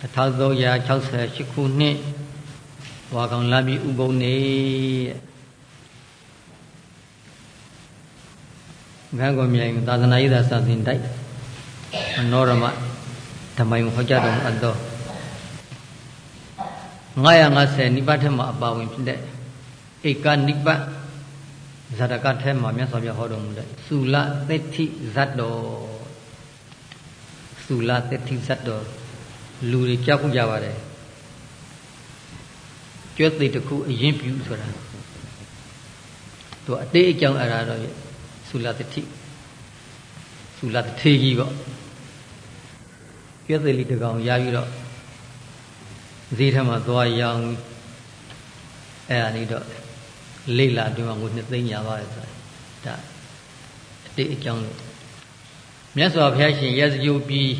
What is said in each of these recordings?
1368ခုနှစ်ဝါကောင်လာပြီဥပုံနေငန်းကုန်မြိုင်သာသနာရေးသာစာစဉ်တိုက်မနောရမဓမ္မိုင်ဟောကြားတော်မူအပ်သော950နိဗ္ဗာန်ထက်မှအပါဝင်ဖြစ်တဲ့ဧကနိဗ္ဗာန်ဇာတကထဲမှာမြတ်စွာဘုရားဟောတော်မူတဲ့သုလသစ္ထိဇတ်တော်သုလသစ္ထိဇတ်တော် လူတွေကြောက်ကြပါတယ်ကျွတ်သိတခုအရင်ပြူဆိုတာသူအတေးအကြောင်းအရာတော့သုလသတိသုလတထေကြီးပေါ့ကျွတ်သိလေးတကောင်ရပြီးတော့ဈေးထဲမှာသွားရောင်းအဲ့ဒါနေတော့လိလာအတွင်းမှာငွေနှစ်သိန်းညာပါတယ်ဆိုတာဒါအတေးအကြောင်းလို့မြတ်စွာဘုရားရှင်ရသယုပြီး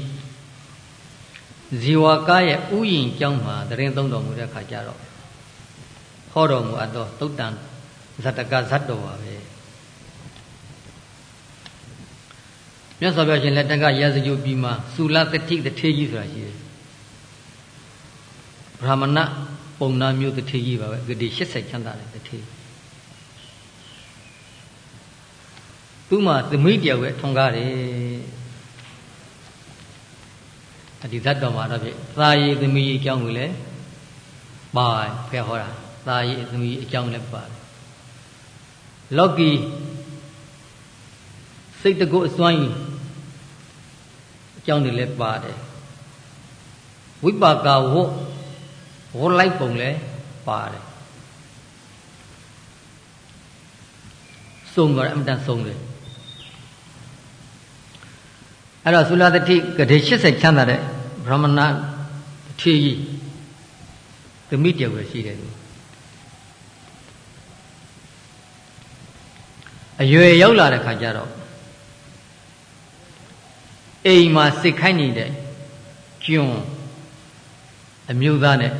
ဇီဝကားရဲ့ဥယျင်ကျောင်းမှာတရင်သုံးတော်မူတဲ့ခါကျတော့ဟောတော်မူအပ်သောသုတ်တန်ဇတကဇတ်တော်ပါပဲမြတ်စွာဘုရားရှင်လက်တကရာဇဂုပြီးမှသုလတတိတထေကြီးဆိုတာရှိတယ်ဗြဟ္မဏပုံနာမျိုးတထေကြီးပါပဲဂတိ80ချမ်းသာတယ်တထေသူ့မှာသမိတယောက်ပဲထွန်ကားတယ် အဒီဇတ်တော်မှာတော့ဖြစ်သာရည်သမီးအကြောင်းကိုလည်းပါဖဲဟောတာသာရည်သမီးအကြောင်းလည်းပါတယ်လောကီစိတ်တကုတ်အစွမ်းကြီးအကြောင်းတွေလည်းပါတယ်ဝိပါကဝတ်ဝတ်လိုက်ပုံလည်းပါတယ်စုံတော့အမှန်တန်စုံတယ် အဲ့တော့သုလသတိကတိ80ချမ်းသာတဲ့ဗြဟ္မဏထေကြီးသမိတယောက်ပဲရှိတယ်အရွယ်ရောက်လာတဲ့ခါကျတော့အိမ်မှာစိတ်ခိုင်းနေတဲ့ကျွန်းအမျိုးသားနဲ့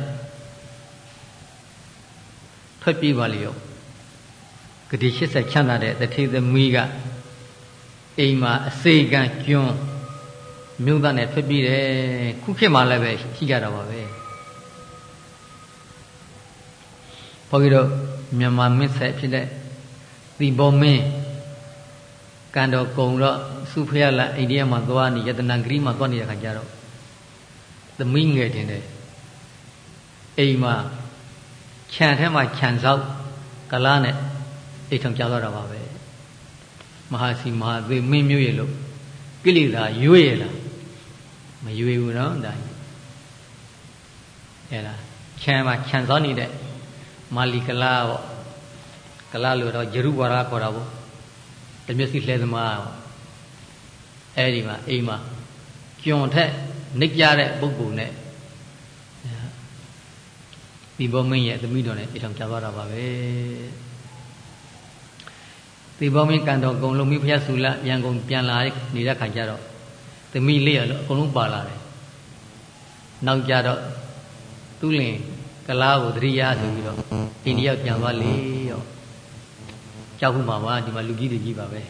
ထွက်ပြေးပါလေရောဂတိ80ချမ်းသာတဲ့တထေသမီးကအိမ်မှာအစေကံကျွန်း မြို့သားနဲ့ထွက်ပြေးတယ်ခုခေတ်မှာလည်းပဲရှိကြတာပါပဲဘုန်းကြီးတို့မြန်မာမင်းဆက်ဖြစ်တဲ့သီဘောမင်းကံတော်ကုံတော့စုဖရလာအိန္ဒိယမှာသွားနေယတနာဂရိမှာသွားနေတဲ့ခါကျတော့သမီးငယ်တင်တယ်အိမ်မှာခြံထဲမှာခြံဆောက်ကလားနဲ့အိမ်ထောင်ကြသွားတာပါပဲမဟာစီမဟာသေမင်းမျိုးရဲ့လို့ကိလေသာရွေ့ရလား မရွေဘူးနော်ဒါအဲ့လားခြံမှာခြံစောနေတဲ့မာလီကလာပေါ့ကလာလို့တော့ဂျရုဝါရခေါ်တာပေါ့တမျက်စိလှဲသမားပေါ့အဲ့ဒီမှာအိမ်မှာကြွန်ထက်နှိပ်ကြတဲ့ပုဂ္ဂိုလ်နဲ့ဒီဘောမင်းရဲ့သမီးတော်နဲ့အိမ်ထောင်ကြသွားတာပါပဲဒီဘောမင်းကံတော်ကုံလုံးမိဖုရားဆူလရန်ကုန်ပြန်လာနေတဲ့ခါကျတော့ သမီးလေးရလို့အကုန်လုံးပါလာတယ်နောက်ကြတော့သူ့လင်ကလားကိုသတိရဆိုပြီးတော့အိန္ဒိယပြန်သွားလေရောကြောက်ခုမှာပါဒီမှာလူကြီးတွေကြီးပါပဲ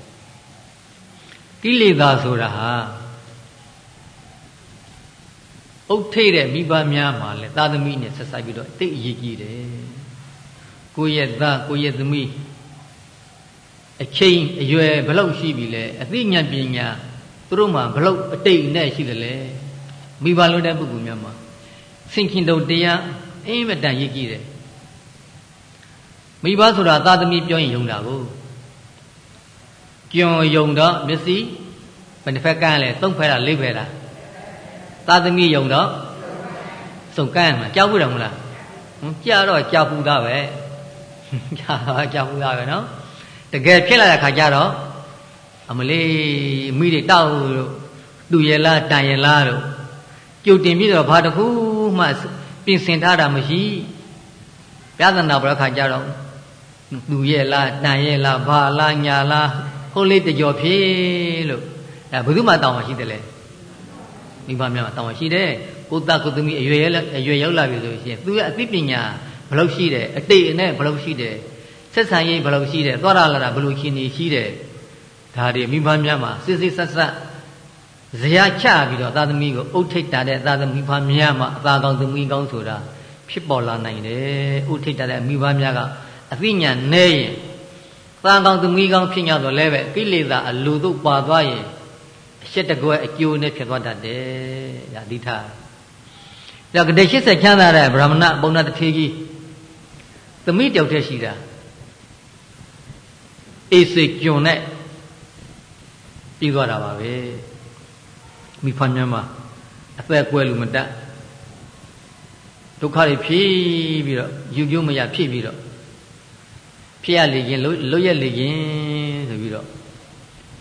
ကိလေသာဆိုတာဟာအုတ်ထိတ်တဲ့မိဘများမှာလဲသာသမီနဲ့ဆက်ဆိုင်ပြီးတော့တိတ်အရေးကြီးတယ်ကိုယ့်ရဲ့သားကိုယ့်ရဲ့သမီးအချိန်အရွယ်ဘလောက်ရှိပြီလဲအသိဉာဏ်ပညာ သူတို့မှာဘလို့အတိတ်နဲ့ရှိတယ်လေမိဘလို့တဲ့ပုဂ္ဂိုလ်များမှာစင်ခင်တုံတရားအင်းမတန်ရည်ကြည့်တယ်မိဘဆိုတာသာသမီပြောရင်ယုံတာကိုကြွန်ယုံတော့မျက်စိဘယ်တစ်ဖက်ကန်းလဲသုံးဖဲတာလေးဖဲတာသာသမီယုံတော့စုံကန်းမှာကြောက်ဘူးတယ်မလားဟင်ကြာတော့ကြောက်ဘူးသားပဲကြာတော့ကြောက်ဘူးသားပဲနော်တကယ်ဖြစ်လာတဲ့ခါကျတော့ အမလေးမိတွေတောက်သူရလားတန်ရလားတို့ကြုတ်တင်ပြီးတော့ဘာတခုမှပြင်ဆင်ထားတာမရှိပြဿနာဘရခါကြတော့သူရဲ့လားတန်ရဲ့လားဘာလားညာလားဟုတ်လေးတကြောဖြေလို့အဲဘယ်သူမှတောင်းမှရှိတယ်လေမိဘများတောင်းမှရှိတယ်ကိုသားကိုသမီးအရွယ်ရဲ့အရွယ်ရောက်လာပြီဆိုရင်သူရဲ့အသိပညာဘယ်လောက်ရှိတယ်အတိတ်နဲ့ဘယ်လောက်ရှိတယ်ဆက်ဆံရေးဘယ်လောက်ရှိတယ်သွားရလာတာဘယ်လိုရှင်နေရှိတယ် ဒါတွေမိဘများမှာစစ်စစ်ဆက်ဆက်ဇရာချပြီးတော့သာသမီကိုအုတ်ထိတ်တာတဲ့သာသမီဖာများမှအသာကောင်းသမီးကောင်းဆိုတာဖြစ်ပေါ်လာနိုင်တယ်အုတ်ထိတ်တာတဲ့မိဘများကအသိဉာဏ်နဲ့ရင်သာကောင်းသမီးကောင်းဖြစ်냐တော့လဲပဲကိလေသာအလိုတို့ပါသွားရင်အရှက်တကွဲအကျိုးနဲ့ဖြစ်သွားတတ်တယ်ဒါဒီထားဒါကတိ80ချမ်းသာတဲ့ဗြဟ္မဏပုံနာတထေကြီးသမီးတယောက်တည်းရှိတာအေးစိတ်ကျွန်နဲ့ ပြီးသွားတာပါပဲမိဖမ်းများမှာအသက်ကွဲလူမတတ်ဒုက္ခတွေဖြည့်ပြီးတော့ယူကျိုးမရဖြည့်ပြီးတော့ဖြစ်ရလေခြင်းလွတ်ရလေခြင်းဆိုပြီးတော့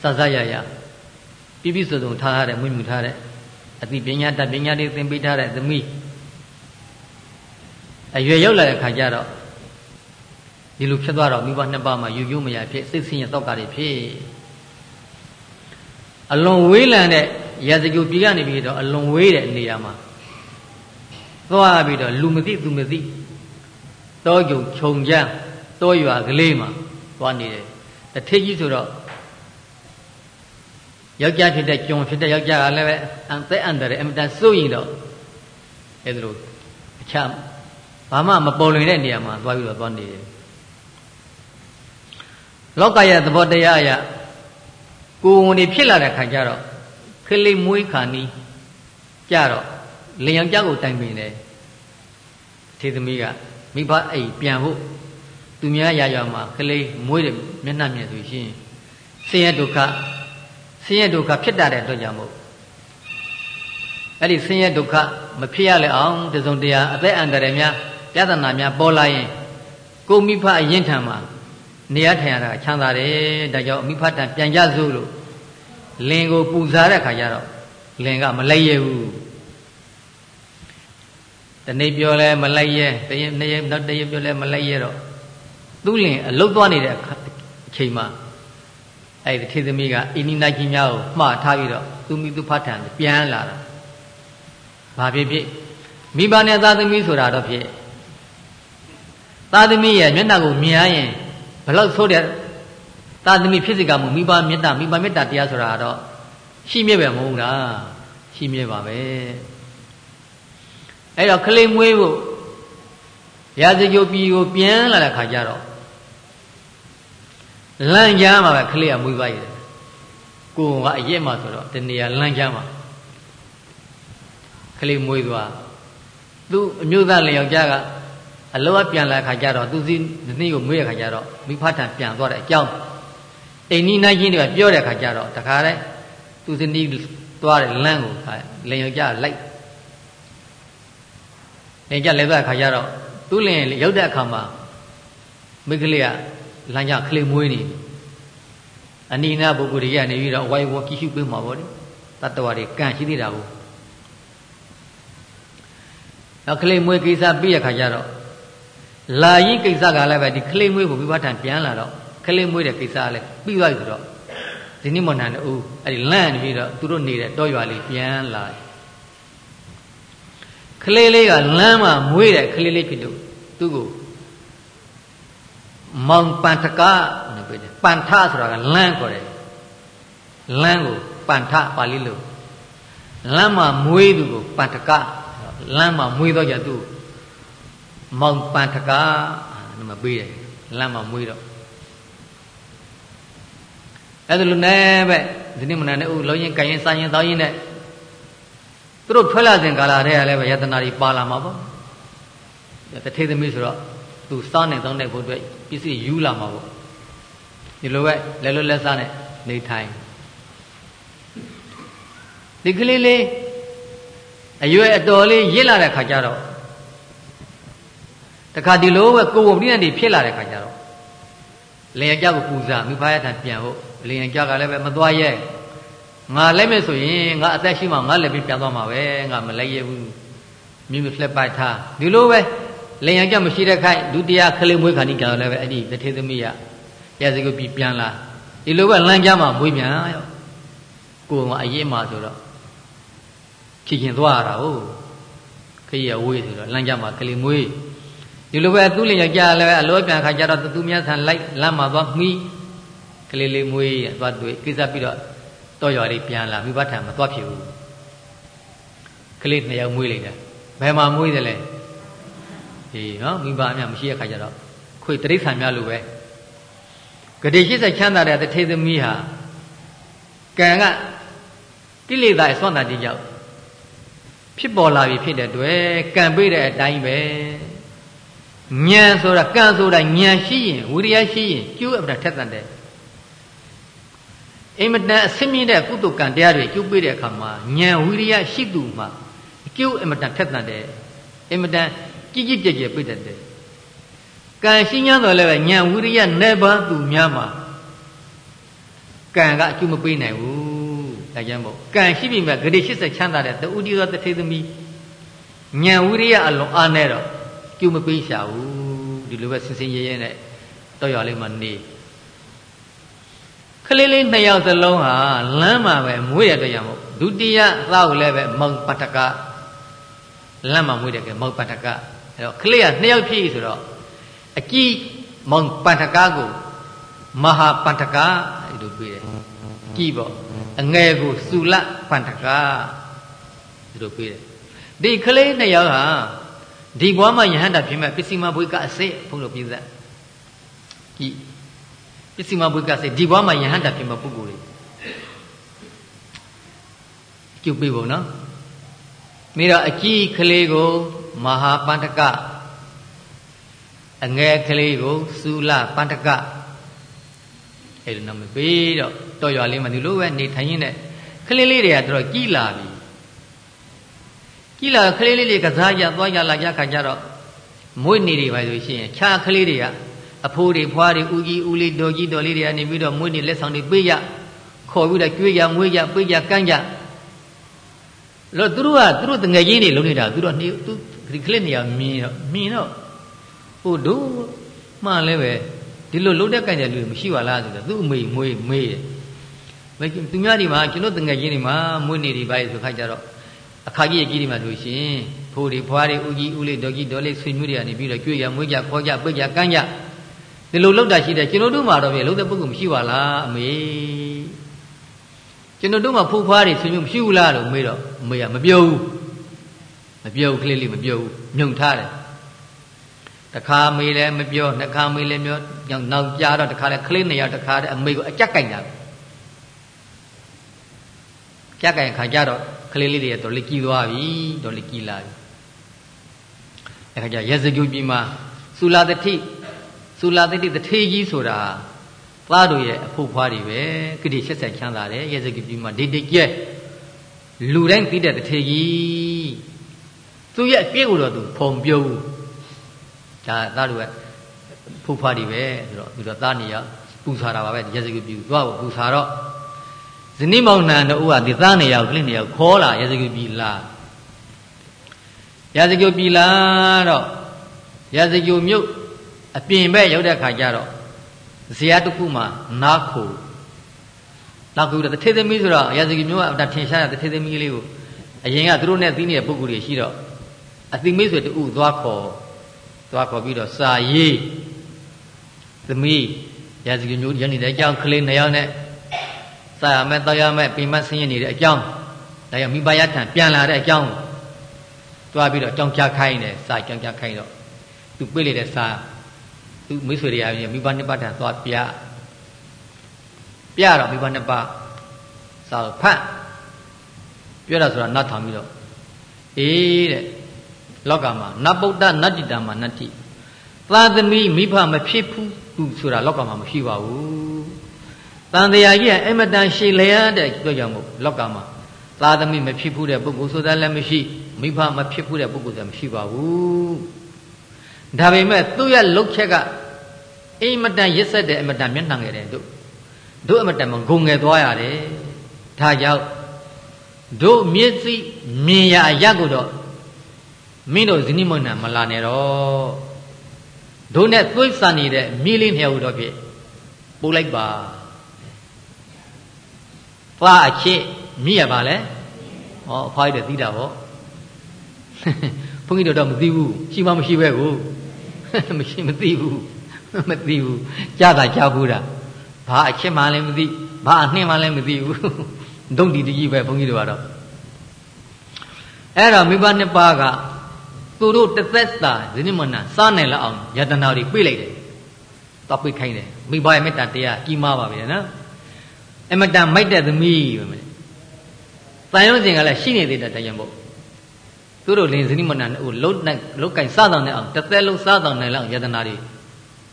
စစရရပြပြစုံစုံထားရတဲ့မွေးမြူထားတဲ့အသိပညာတတ်ပညာတွေသင်ပေးထားတဲ့သမီးအရွယ်ရောက်လာတဲ့ခါကျတော့ဒီလိုဖြစ်သွားတော့မိဘနှစ်ပါးမှာယူကျိုးမရဖြစ်စိတ်ဆင်းရဲတောက်ကတွေဖြစ် အလွန်ဝေးလံတဲ့ရာဇဂိုပြည်ကနေပြီးတော့အလွန်ဝေးတဲ့နေရာမှာသွားပြီးတော့လူမသိသူမသိတောကြုံခြုံကြတောရွာကလေးမှာသွားနေတယ်တထေးကြီးဆိုတော့ယောက်ျားဖြစ်တဲ့ကြုံဖြစ်တဲ့ယောက်ျားကလည်းပဲအန်သက်အန်တယ်အမတန်စိုးရင်တော့အဲဒါလိုအခြားဘာမှမပေါ်လွင်တဲ့နေရာမှာသွားပြီးတော့သွားနေတယ်လောကရဲ့သဘောတရားအရ ကိုယ်ဝင်နေဖြစ်လာတဲ့ခါကျတော့ခလေးမွေးခါနီးကြတော့လင်ယောက်ျားကိုတိုင်ပင်တယ်ထေသမီးကမိဘအိမ်ပြန်ဖို့သူများရရွာမှာကလေးမွေးတယ်မျက်နှာမြင်ဆိုရှင်ဆင်းရဲဒုက္ခဆင်းရဲဒုက္ခဖြစ်တတ်တဲ့အတွက်ကြောင့်မို့အဲ့ဒီဆင်းရဲဒုက္ခမဖြစ်ရလေအောင်တစုံတရာအသက်အန္တရာယ်များပြဿနာများပေါ်လာရင်ကိုမိဖအရင်ထံမှာ နေရထိုင်ရတာချမ်းသာတယ်ဒါကြောင့်မိဖတန်ပြန်ကြစို့လို့လင်ကိုပူဇာတဲ့ခါကျတော့လင်ကမလိုက်ရဘူးတနေ့ပြောလဲမလိုက်ရတရင်နေ့နောက်တရက်ပြောလဲမလိုက်ရတော့သူ့လင်အလုတ်သွားနေတဲ့အချိန်မှာအဲ့ဒီထေသမီးကအင်းနီနိုင်ကြီးများကိုမှားထားပြီးတော့သူမိသူဖတ်ထံပြန်လာတာဘာဖြစ်ဖြစ်မိဘနဲ့သားသမီးဆိုတာတော့ဖြစ်သားသမီးရဲ့မျက်နှာကိုမြင်ရရင်ဘ လောက်ဆိုးတဲ့သားသမီးဖြစ်စေကမူမိဘမေတ္တာမိဘမေတ္တာတရားဆိုတာတော့ရှိမြဲပဲမဟုတ်လားရှိမြဲပါပဲအဲ့တော့ကလေးမွေးဖို့ရာဇဂိုပြည်ကိုပြန်လာတဲ့ခါကျတော့လမ်းကြားမှာပဲကလေးကမွေးပါရတယ်ကိုယ်ကအရက်မှာဆိုတော့တနေရာလမ်းကြားမှာကလေးမွေးသွားသူအမျိုးသားလျောက်ကြက အလောကပြန်လာခါကျတော့သူစီနှီးကိုမွေးရခါကျတော့မိဖထံပြန်သွားတဲ့အကြောင်းအိမ်နီးနိုင်ချင်းတွေကပြောတဲ့ခါကျတော့တခါတည်းသူစီနှီးသွားတဲ့လမ်းကိုလင်ယောက်ကြလိုက်လင်ကြလဲသွားခါကျတော့သူ့လင်ရောက်တဲ့အခါမှာမိကလေးကလမ်းကြခလေးမွေးနေအနိနာပုဂ္ဂိုလ်တွေကနေပြီးတော့ဝိုင်းဝန်းကြည့်ရှုပေးမှာပေါ့လေတတ္တဝါတွေကန့်ရှိသေးတာကိုနောက်ခလေးမွေးကိစ္စပြီးရခါကျတော့ လာရင်ကိစ္စကလည်းပဲဒီခလေးမွေးကိုမိဘထံပြန်လာတော့ခလေးမွေးတဲ့ကိစ္စလည်းပြီးသွားပြီဆိုတော့ဒီနေ့မနန်တူအဲ့ဒီလန့်နေပြီးတော့သူတို့နေတဲ့တောရွာလေးပြန်လာခလေးလေးကလမ်းမှာမွေးတဲ့ခလေးလေးဖြစ်လို့သူ့ကိုမောင်ပန်တကလို့ပြောတယ်ပန်ထဆိုတာကလမ်းခေါ်တယ်လမ်းကိုပန်ထပါဠိလိုလမ်းမှာမွေးသူကိုပန်တကလမ်းမှာမွေးတော့ကြသူ့ မောင်ပန်တကားနမပေးတယ်လမ်းမှာမွေးတော့အဲ့ဒါလိုနဲ့ပဲဒီနေ့မနက်နဲ့ဥလုံးရင်ကြရင်စားရင်တောင်းရင်နဲ့သူတို့ထွက်လာစဉ်ကာလတည်းကလည်းပဲယတနာတွေပါလာမှာပေါ့တထေသမီးဆိုတော့သူစားနေတောင်းတဲ့ဘုအတွက်ပစ္စည်းယူလာမှာပေါ့ဒီလိုပဲလဲလွတ်လက်စားနဲ့နေထိုင်ဒီကလေးလေးအရွယ်အတော်လေးရစ်လာတဲ့ခါကျတော့ တခါဒီလိုပဲကိုယ်ဝပရိသတ်တွေဖြစ်လာတဲ့ခါကျတော့လင်ရကြကိုပူဇာမိဖားရထံပြန်ဖို့လင်ရကြကလည်းပဲမသွားရဲငါလိုက်မယ်ဆိုရင်ငါအသက်ရှိမှငါလည်းပြီးပြန်သွားမှာပဲငါမလိုက်ရဘူးမိမဖလက်ပိုက်ထားဒီလိုပဲလင်ရကြမရှိတဲ့ခိုက်ဒုတိယခလေးမွေးခါနီးကြတော့လည်းပဲအဲ့ဒီတထေသမီးရရစကုပြီးပြန်လာဒီလိုပဲလမ်းကြမှာမွေးပြန်ရောကိုယ်ကအရေးမှဆိုတော့ချီချင်သွားရတာဟုတ်ခရီးရဝေးဆိုတော့လမ်းကြမှာကလေးမွေး ဒီလိုပဲသူ့လင်ယောက်ျားလည်းအလောပြန်ခါကျတော့သူမြတ်ဆန်လိုက်လမ်းမှာသွားမှီးကလေးလေးမွေးသွားတွေ့ကိစ္စပြီးတော့တော့ရွာလေးပြန်လာမိဘထံမသွားဖြစ်ဘူးကလေးနှစ်ယောက်မွေးလိုက်တာဘယ်မှာမွေးတယ်လဲဒီနော်မိဘအများမရှိတဲ့ခါကျတော့ခွေတရိษံများလိုပဲဂတိရှိစချမ်းသာတဲ့တထေသမီးဟာကံကကိလေသာအစွမ်းတာတိကြောင့်ဖြစ်ပေါ်လာပြီဖြစ်တဲ့အတွက်ကံပေးတဲ့အတိုင်းပဲ ဉာဏ်ဆိုတာကံဆိုတာဉာဏ်ရှိရင်ဝိရိယရှိရင်ကျိုးအပ္ပထက်တန်တယ်အင်မတန်အစင်းမြင့်တဲ့ကုသကံတရားတွေကျုပ်ပေးတဲ့အခါမှာဉာဏ်ဝိရိယရှိသူမှအကျိုးအင်မတန်ထက်သန်တယ်အင်မတန်ကြည်ကြည်ကြဲကြဲပြည့်တတ်တယ်ကံရှိညာတော်လည်းပဲဉာဏ်ဝိရိယနဲ့ပါသူများမှာကံကအကျိုးမပေးနိုင်ဘူးဒါကြောင့်မို့ကံရှိပြီမဲ့ဂတိ80ချမ်းသာတဲ့တူတီသောတထေသမီးဉာဏ်ဝိရိယအလုံးအားနဲ့တော့ ကျိုးမပေးရှာဘူးဒီလိုပဲစင်စင်ရဲရဲနဲ့တော့ရလေးမှနေကလေးလေးနှစ်ယောက်စလုံးဟာလမ်းမှာပဲမွေးရတဲ့ရမို့ဒုတိယသားကိုလည်းပဲမောင်ပတ္တကလမ်းမှာမွေးတယ်ကမောင်ပတ္တကအဲ့တော့ကလေးကနှစ်ယောက်ဖြစ်ဆိုတော့အကြီးမောင်ပတ္တကကိုမဟာပတ္တကအဲ့လိုပြေးတယ်ကြီးပေါ့အငယ်ကိုစုလပတ္တကဒီလိုပြေးတယ်ဒီကလေးနှစ်ယောက်ဟာ ဒီဘွားမှာယဟန္တာဖြစ်မဲ့ပစ္စည်းမဘွေကအစစ်ဘုန်းတော်ပြည့်စက်ကြီးပစ္စည်းမဘုကစေဒီဘဝမှာယဟန္တာဖြစ်မဲ့ပုဂ္ဂိုလ်တွေကျုပ်ပြဖို့နော်မိတော့အကြီးကလေးကိုမဟာပန္တကအငယ်ကလေးကိုစူလပန္တကအဲ့လိုနာမည်ပေးတော့တော်ရွာလေးမှာဒီလိုပဲနေထိုင်ရင်းနဲ့ကလေးလေးတွေကတော်ကြီးလာပြီ ကြီးလာကလေးလေးတွေကစားကြသွားကြလာကြခါကြတော့မွေးနေတွေပါဆိုရှင်ခြားကလေးတွေကအဖိုးတွေဖွားတွေဦးကြီးဦးလေးတော်ကြီးတော်လေးတွေကနေပြီးတော့မွေးနေလက်ဆောင်တွေပေးရခေါ်ပြီးတော့ကြွေးရမွေးရပေးရကမ်းကြလို့သူတို့ကသူတို့တငယ်ချင်းတွေလုံးနေတာသူတို့နေသူဒီကလစ်နေရမြင်တော့မြင်တော့ဟိုတို့မှန်လဲပဲဒီလိုလုံးတဲ့ကံကြလူမရှိပါလားဆိုတော့သူ့အမေမွေးမေးတယ်မသူများဒီမှာကျွန်တော်တငယ်ချင်းတွေမှာမွေးနေဒီပါဆိုခါကြတော့ အခါကြီးကြီးတွေမှာဆိုရှင်ဖိုးတွေဖွားတွေဦးကြီးဦးလေးတော်ကြီးတော်လေးဆွေမျိုးတွေကနေပြီးတော့ကြွေးရမွေးကြခေါ်ကြပိတ်ကြကမ်းကြဒီလိုလောက်တာရှိတယ်ကျွန်တော်တို့မှာတော့ပြလုံးတဲ့ပုဂ္ဂိုလ်မရှိပါလားအမေကျွန်တော်တို့မှာဖိုးဖွားတွေဆွေမျိုးမရှိဘူးလားလို့မေးတော့အမေကမပြောဘူးမပြောဘူးကလေးလေးမပြောဘူးမြုံထားတယ်တခါမေးလည်းမပြောနှစ်ခါမေးလည်းပြောနောက်ကြာတော့တခါလည်းကလေးနေရတခါတည်းအမေကိုအကြက်ကင်တာကြက်ကင်ခါကြတော့ ကလေးလေးတွေတော့လက်ကြီးသွားပြီတော့လက်ကြီးလာပြီအခါကျရက်စကြိုပြည်မှာသုလာတတိသုလာတတိတထေကြီးဆိုတာသားတို့ရဲ့အဖို့ဖွားတွေပဲဂတိဆက်ဆက်ချမ်းသာတယ်ရက်စကြိုပြည်မှာဒိတ်ဒိတ်ကျဲလူတိုင်းသိတဲ့တထေကြီးသူရဲ့အပြည့်ကိုတော့သူဖုံပြုံးဒါသားတို့ကဖို့ဖွားတွေပဲဆိုတော့သူတော့သားနေရပူဆာတာပါပဲရက်စကြိုပြည်သွားဖို့ပူဆာတော့ ဇနိမောင်နှံတို့ကဒီသားနေရောက်ကလစ်နေရောက်ခေါ်လာရစကုပြည်လာရစကုပြည်လာတော့ရစကုမြို့အပြင်ဘက်ရောက်တဲ့ခါကျတော့ဇရာတစ်ခုမှနားခိုနောက်ခုတော့တထေသမီးဆိုတော့ရစကုမြို့ကထင်ရှားတဲ့တထေသမီးလေးကိုအရင်ကသူတို့နဲ့သီးနေတဲ့ပုဂ္ဂိုလ်တွေရှိတော့အတိမိတ်ဆွေတူသွားခေါ်သွားခေါ်ပြီးတော့စာရေးသမီးရစကုမြို့ရနေတဲ့အကြောင်းကလေးနှစ်ယောက်နဲ့ စားရမယ်တောက်ရမယ်ပိမဆင်းရဲနေတဲ့အကြောင်းဒါကြောင့်မိဘရထံပြန်လာတဲ့အကြောင်းတွားပြီးတော့ကြောင်းချခိုင်းတယ်စာကြောင်းချခိုင်းတော့သူပြေးလေတဲ့စာသူမိတ်ဆွေတွေအပြင်မိဘနှစ်ပါးထံသွားပြပြတော့မိဘနှစ်ပါးစာဖတ်ပြရဆိုတာနတ်ထောင်ပြီးတော့အေးတဲ့လောကမှာနဗုဒ္ဓနတ္တိတံမှာနတ္တိသာသမီမိဖမဖြစ်ဘူးဆိုတာလောကမှာမရှိပါဘူး တန်တရားကြီးကအမတန်ရှည်လျားတဲ့အတွက်ကြောင့်မို့လောကမှာသာသမီမဖြစ်ဘူးတဲ့ပုဂ္ဂိုလ်ဆိုတာလည်းမရှိမိဘမဖြစ်ဘူးတဲ့ပုဂ္ဂိုလ်ဆိုတာမရှိပါဘူးဒါပေမဲ့သူ့ရဲ့လုတ်ချက်ကအမတန်ရစ်ဆက်တဲ့အမတန်မျက်နှာငယ်တယ်တို့တို့အမတန်မဂုံငယ်သွားရတယ်ဒါကြောင့်တို့မျက်စိမြင်ရအရကိုတော့မင်းတို့ဇနိမုန်နာမလာနဲ့တော့တို့နဲ့သွေးဆန်နေတဲ့မြေလေးနှစ်ယောက်တော့ဖြစ်ပို့လိုက်ပါ သွားအချစ်မိရပါလဲဟောအဖွားရတဲ့သိတာဟောဘုန်းကြီးတို့တော့မသိဘူးရှိမှမရှိပဲကိုမရှိမသိဘူးမသိဘူးကြားတာကြားဘူးတာဘာအချစ်မှလည်းမသိဘာအနှင်းမှလည်းမသိဘူးဒုံတီတကြီးပဲဘုန်းကြီးတို့ကတော့အဲ့တော့မိဘနှစ်ပါးကသူတို့တသက်သာဇနိမနစားနိုင်လောက်အောင်ယတနာတွေပြေးလိုက်တယ်တော့ပြေးခိုင်းတယ်မိဘရဲ့မေတ္တာတရားကြီးမားပါပြီနော် အမတန်မိုက်တဲ့သမီးပဲမယ်တန်ရုံးစဉ်ကလည်းရှိနေသေးတဲ့တရားမို့သူတို့လင်ဇနိမနဟိုလုံးနိုင်လုံးကင်စားတော်နေအောင်တစ်သက်လုံးစားတော်နိုင်လောက်ယတနာတွေ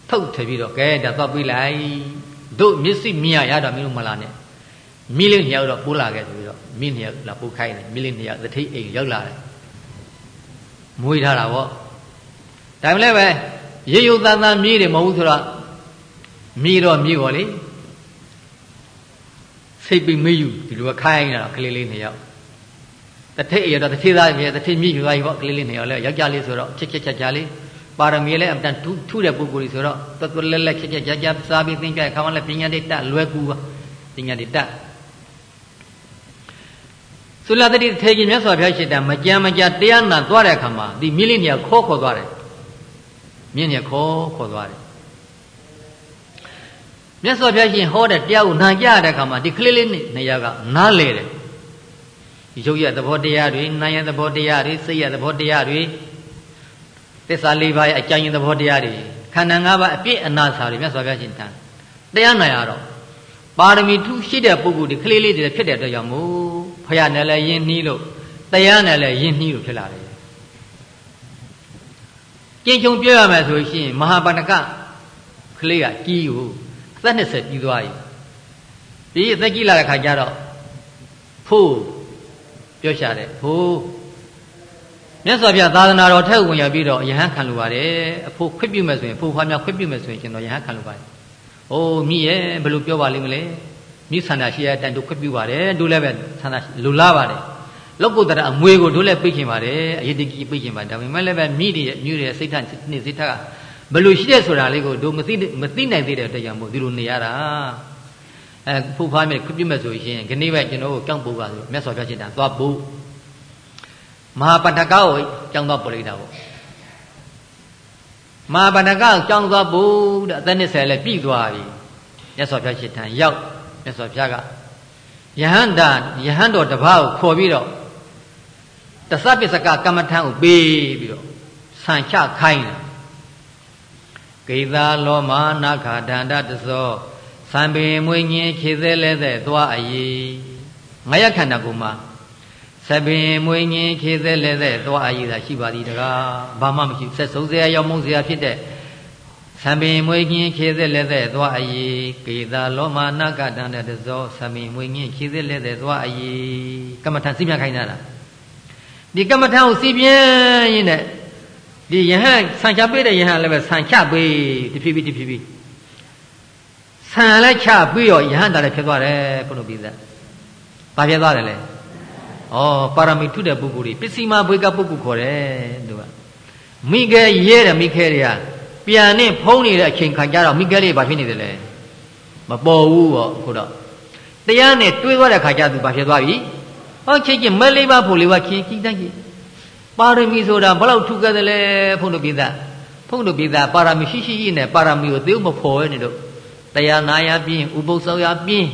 ထုတ်ထပြီးတော့ကဲဒါသွားပြေးလိုက်တို့မျက်စိမြင်ရရတော့မင်းတို့မလာနဲ့မိလေးနှစ်ယောက်တော့ပိုးလာခဲ့ဆိုပြီးတော့မိနှစ်ယောက်လာပိုးခိုင်းတယ်မိလေးနှစ်ယောက်သတိအိမ်ရောက်လာတယ်မွေးထားတာပေါ့ဒါမှလည်းပဲရေရုပ်သားသားမြေးတယ်မဟုတ်ဘူးဆိုတော့မြေးတော့မြေးပါလေ စိတ်ပြီးမေးယူဒီလိုခိုင်းတာကလေးလေးနှစ်ယောက်တထိတ်ရတော့တထိတ်သားမြေတထိတ်မြေးယူသွားပြီပေါ့ကလေးလေးနှစ်ယောက်လဲယောက်ျားလေးဆိုတော့ချစ်ချစ်ချာချာလေးပါရမီလည်းအမှန်ထူးထူးတဲ့ပုဂ္ဂိုလ်ကြီးဆိုတော့တော်တော်လက်လက်ချစ်ချစ်ချာချာစားပြီးသင်ကြခါမှလည်းပညာတွေတက်လွယ်ကူပါပညာတွေတက်သုလတတိထေကြီးမြတ်စွာဘုရားရှိတာမကြမ်းမကြတရားနာသွားတဲ့အခါမှာဒီမြင့်လေးနေခေါ်ခေါ်သွားတယ်မြင့်နေခေါ်ခေါ်သွားတယ် မြတ်စွာဘုရားရှင်ဟောတဲ့တရားကိုနာကြတဲ့အခါမှာဒီကလေးလေးနေရာကနားလေတယ်ဒီရုပ်ရသဘောတရားတွေနာယသဘောတရားတွေစိတ်ရသဘောတရားတွေသစ္စာလေးပါးရဲ့အကြိုင်သဘောတရားတွေခန္ဓာ၅ပါးအပြည့်အနာစာတွေမြတ်စွာဘုရားရှင်တန်တရားနာရတော့ပါရမီထူးရှိတဲ့ပုဂ္ဂိုလ်ဒီကလေးလေးတွေဖြစ်တဲ့အတွက်ကြောင့်မို့ဖယားနဲ့လည်းယဉ်နှီးလို့တရားနဲ့လည်းယဉ်နှီးလို့ဖြစ်လာတယ်ကျင့်ချုံပြောရမယ်ဆိုရှင်မဟာပဏကကလေးကကြီးကိုအ သက်20ကြီးသွားပြီဒီအသက်ကြီးလာတဲ့ခါကျတော့ဖို့ပြောရှာတယ်ဖို့မြတ်စွာဘုရားသာသနာတော်ထက်ဝင်ရပြီးတော့ယဟန်ခံလိုပါတယ်အဖို့ခွင့်ပြုမယ်ဆိုရင်ဖို့ဖွားများခွင့်ပြုမယ်ဆိုရင်ကျွန်တော်ယဟန်ခံလိုပါတယ်။အိုးမြည်ရဲ့ဘယ်လိုပြောပါလိမ့်မလဲမိဆန္ဒရှိရတဲ့တိုခွင့်ပြုပါတယ်တို့လည်းပဲဆန္ဒလူလားပါတယ်လောကုတ္တရအမွေကိုတို့လည်းပြိခင်ပါတယ်အရေးတကြီးပြိခင်ပါဒါပေမဲ့လည်းပဲမိတွေမြူတွေစိတ်ထနေစိတ်ထက ဘယ်လိုရှိတဲ့ဆိုတာလေးကိုတို့မသိမသိနိုင်သေးတဲ့တရားမို့ဒီလိုနေရတာအဲဖူဖားမြခွင့်ပြုမဲ့ဆိုရင်ခဏိပဲကျွန်တော်ကိုကြောက်ပို့ပါဆိုမြတ်စွာဘုရားရှင်တာသွားပို့မဟာပတ္တကောကိုကြောင်းသွားပို့လိုက်တာပေါ့မဟာပတ္တကောကြောင်းသွားပို့တဲ့အသက်20လည်းပြည့်သွားပြီမြတ်စွာဘုရားရှင်ထံရောက်မြတ်စွာဘုရားကယဟန္တာယဟန်တော်တပားကိုခေါ်ပြီးတော့တသပစ္စကကမ္မထံကိုပေးပြီးတော့ဆန်ချခိုင်းတယ် ဂေသာလောမနာခာဒန္တတသောသံပေမွေငင်းခြေသေးလဲတဲ့သွားအည်ငရခန္ဓာကိုမှာသပင်မွေငင်းခြေသေးလဲတဲ့သွားအည်သာရှိပါသည်တကားဘာမှမရှိဆက်ဆုံးစရာရောက်မုန်းစရာဖြစ်တဲ့သံပင်မွေညင်းခြေသက်လက်သက်သွားအည်ကေသာလောမနာကတန်တဲ့ဇောသံပင်မွေညင်းခြေသက်လက်သက်သွားအည်ကမ္မထံစိပြခိုင်းတာဒီကမ္မထံကိုစိပြရင်တဲ့ ဒီယဟန်ဆန်ချပေးတဲ့ယဟန်လည်းပဲဆန်ချပေးတဖြည်းဖြည်းတဖြည်းဖြည်းဆန်လည်းချပြီးတော့ယဟန်တာလည်းဖြစ်သွားတယ်ဘုလိုပြည်သက်ဘာဖြစ်သွားတယ်လဲဩပါရမီထုတဲ့ပုဂ္ဂိုလ်တွေပစ္စည်းမဘွေကပုဂ္ဂိုလ်ခေါ်တယ်သူကမိခဲရဲတယ်မိခဲတွေကပြန်နဲ့ဖုံးနေတဲ့အချိန်ခါကျတော့မိကဲလေးဘာဖြစ်နေတယ်လဲမပေါ်ဘူးပေါ့ခုတော့တရားနဲ့တွေးသွားတဲ့ခါကျသူဘာဖြစ်သွားပြီဟောချစ်ချင်းမလေးပါဖို့လေးပါချင်းကြီးတိုင်းကြီး ပါရမီဆိုတာဘလောက်ထူခဲ့တယ်လဲဖုံးတို့ပြည်သားဖုံးတို့ပြည်သားပါရမီရှိရှိရှိနဲ့ပါရမီကိုသေုပ်မဖော်ရနေတော့တရားနာရပြင်းဥပုသ်ဆောရပြင်း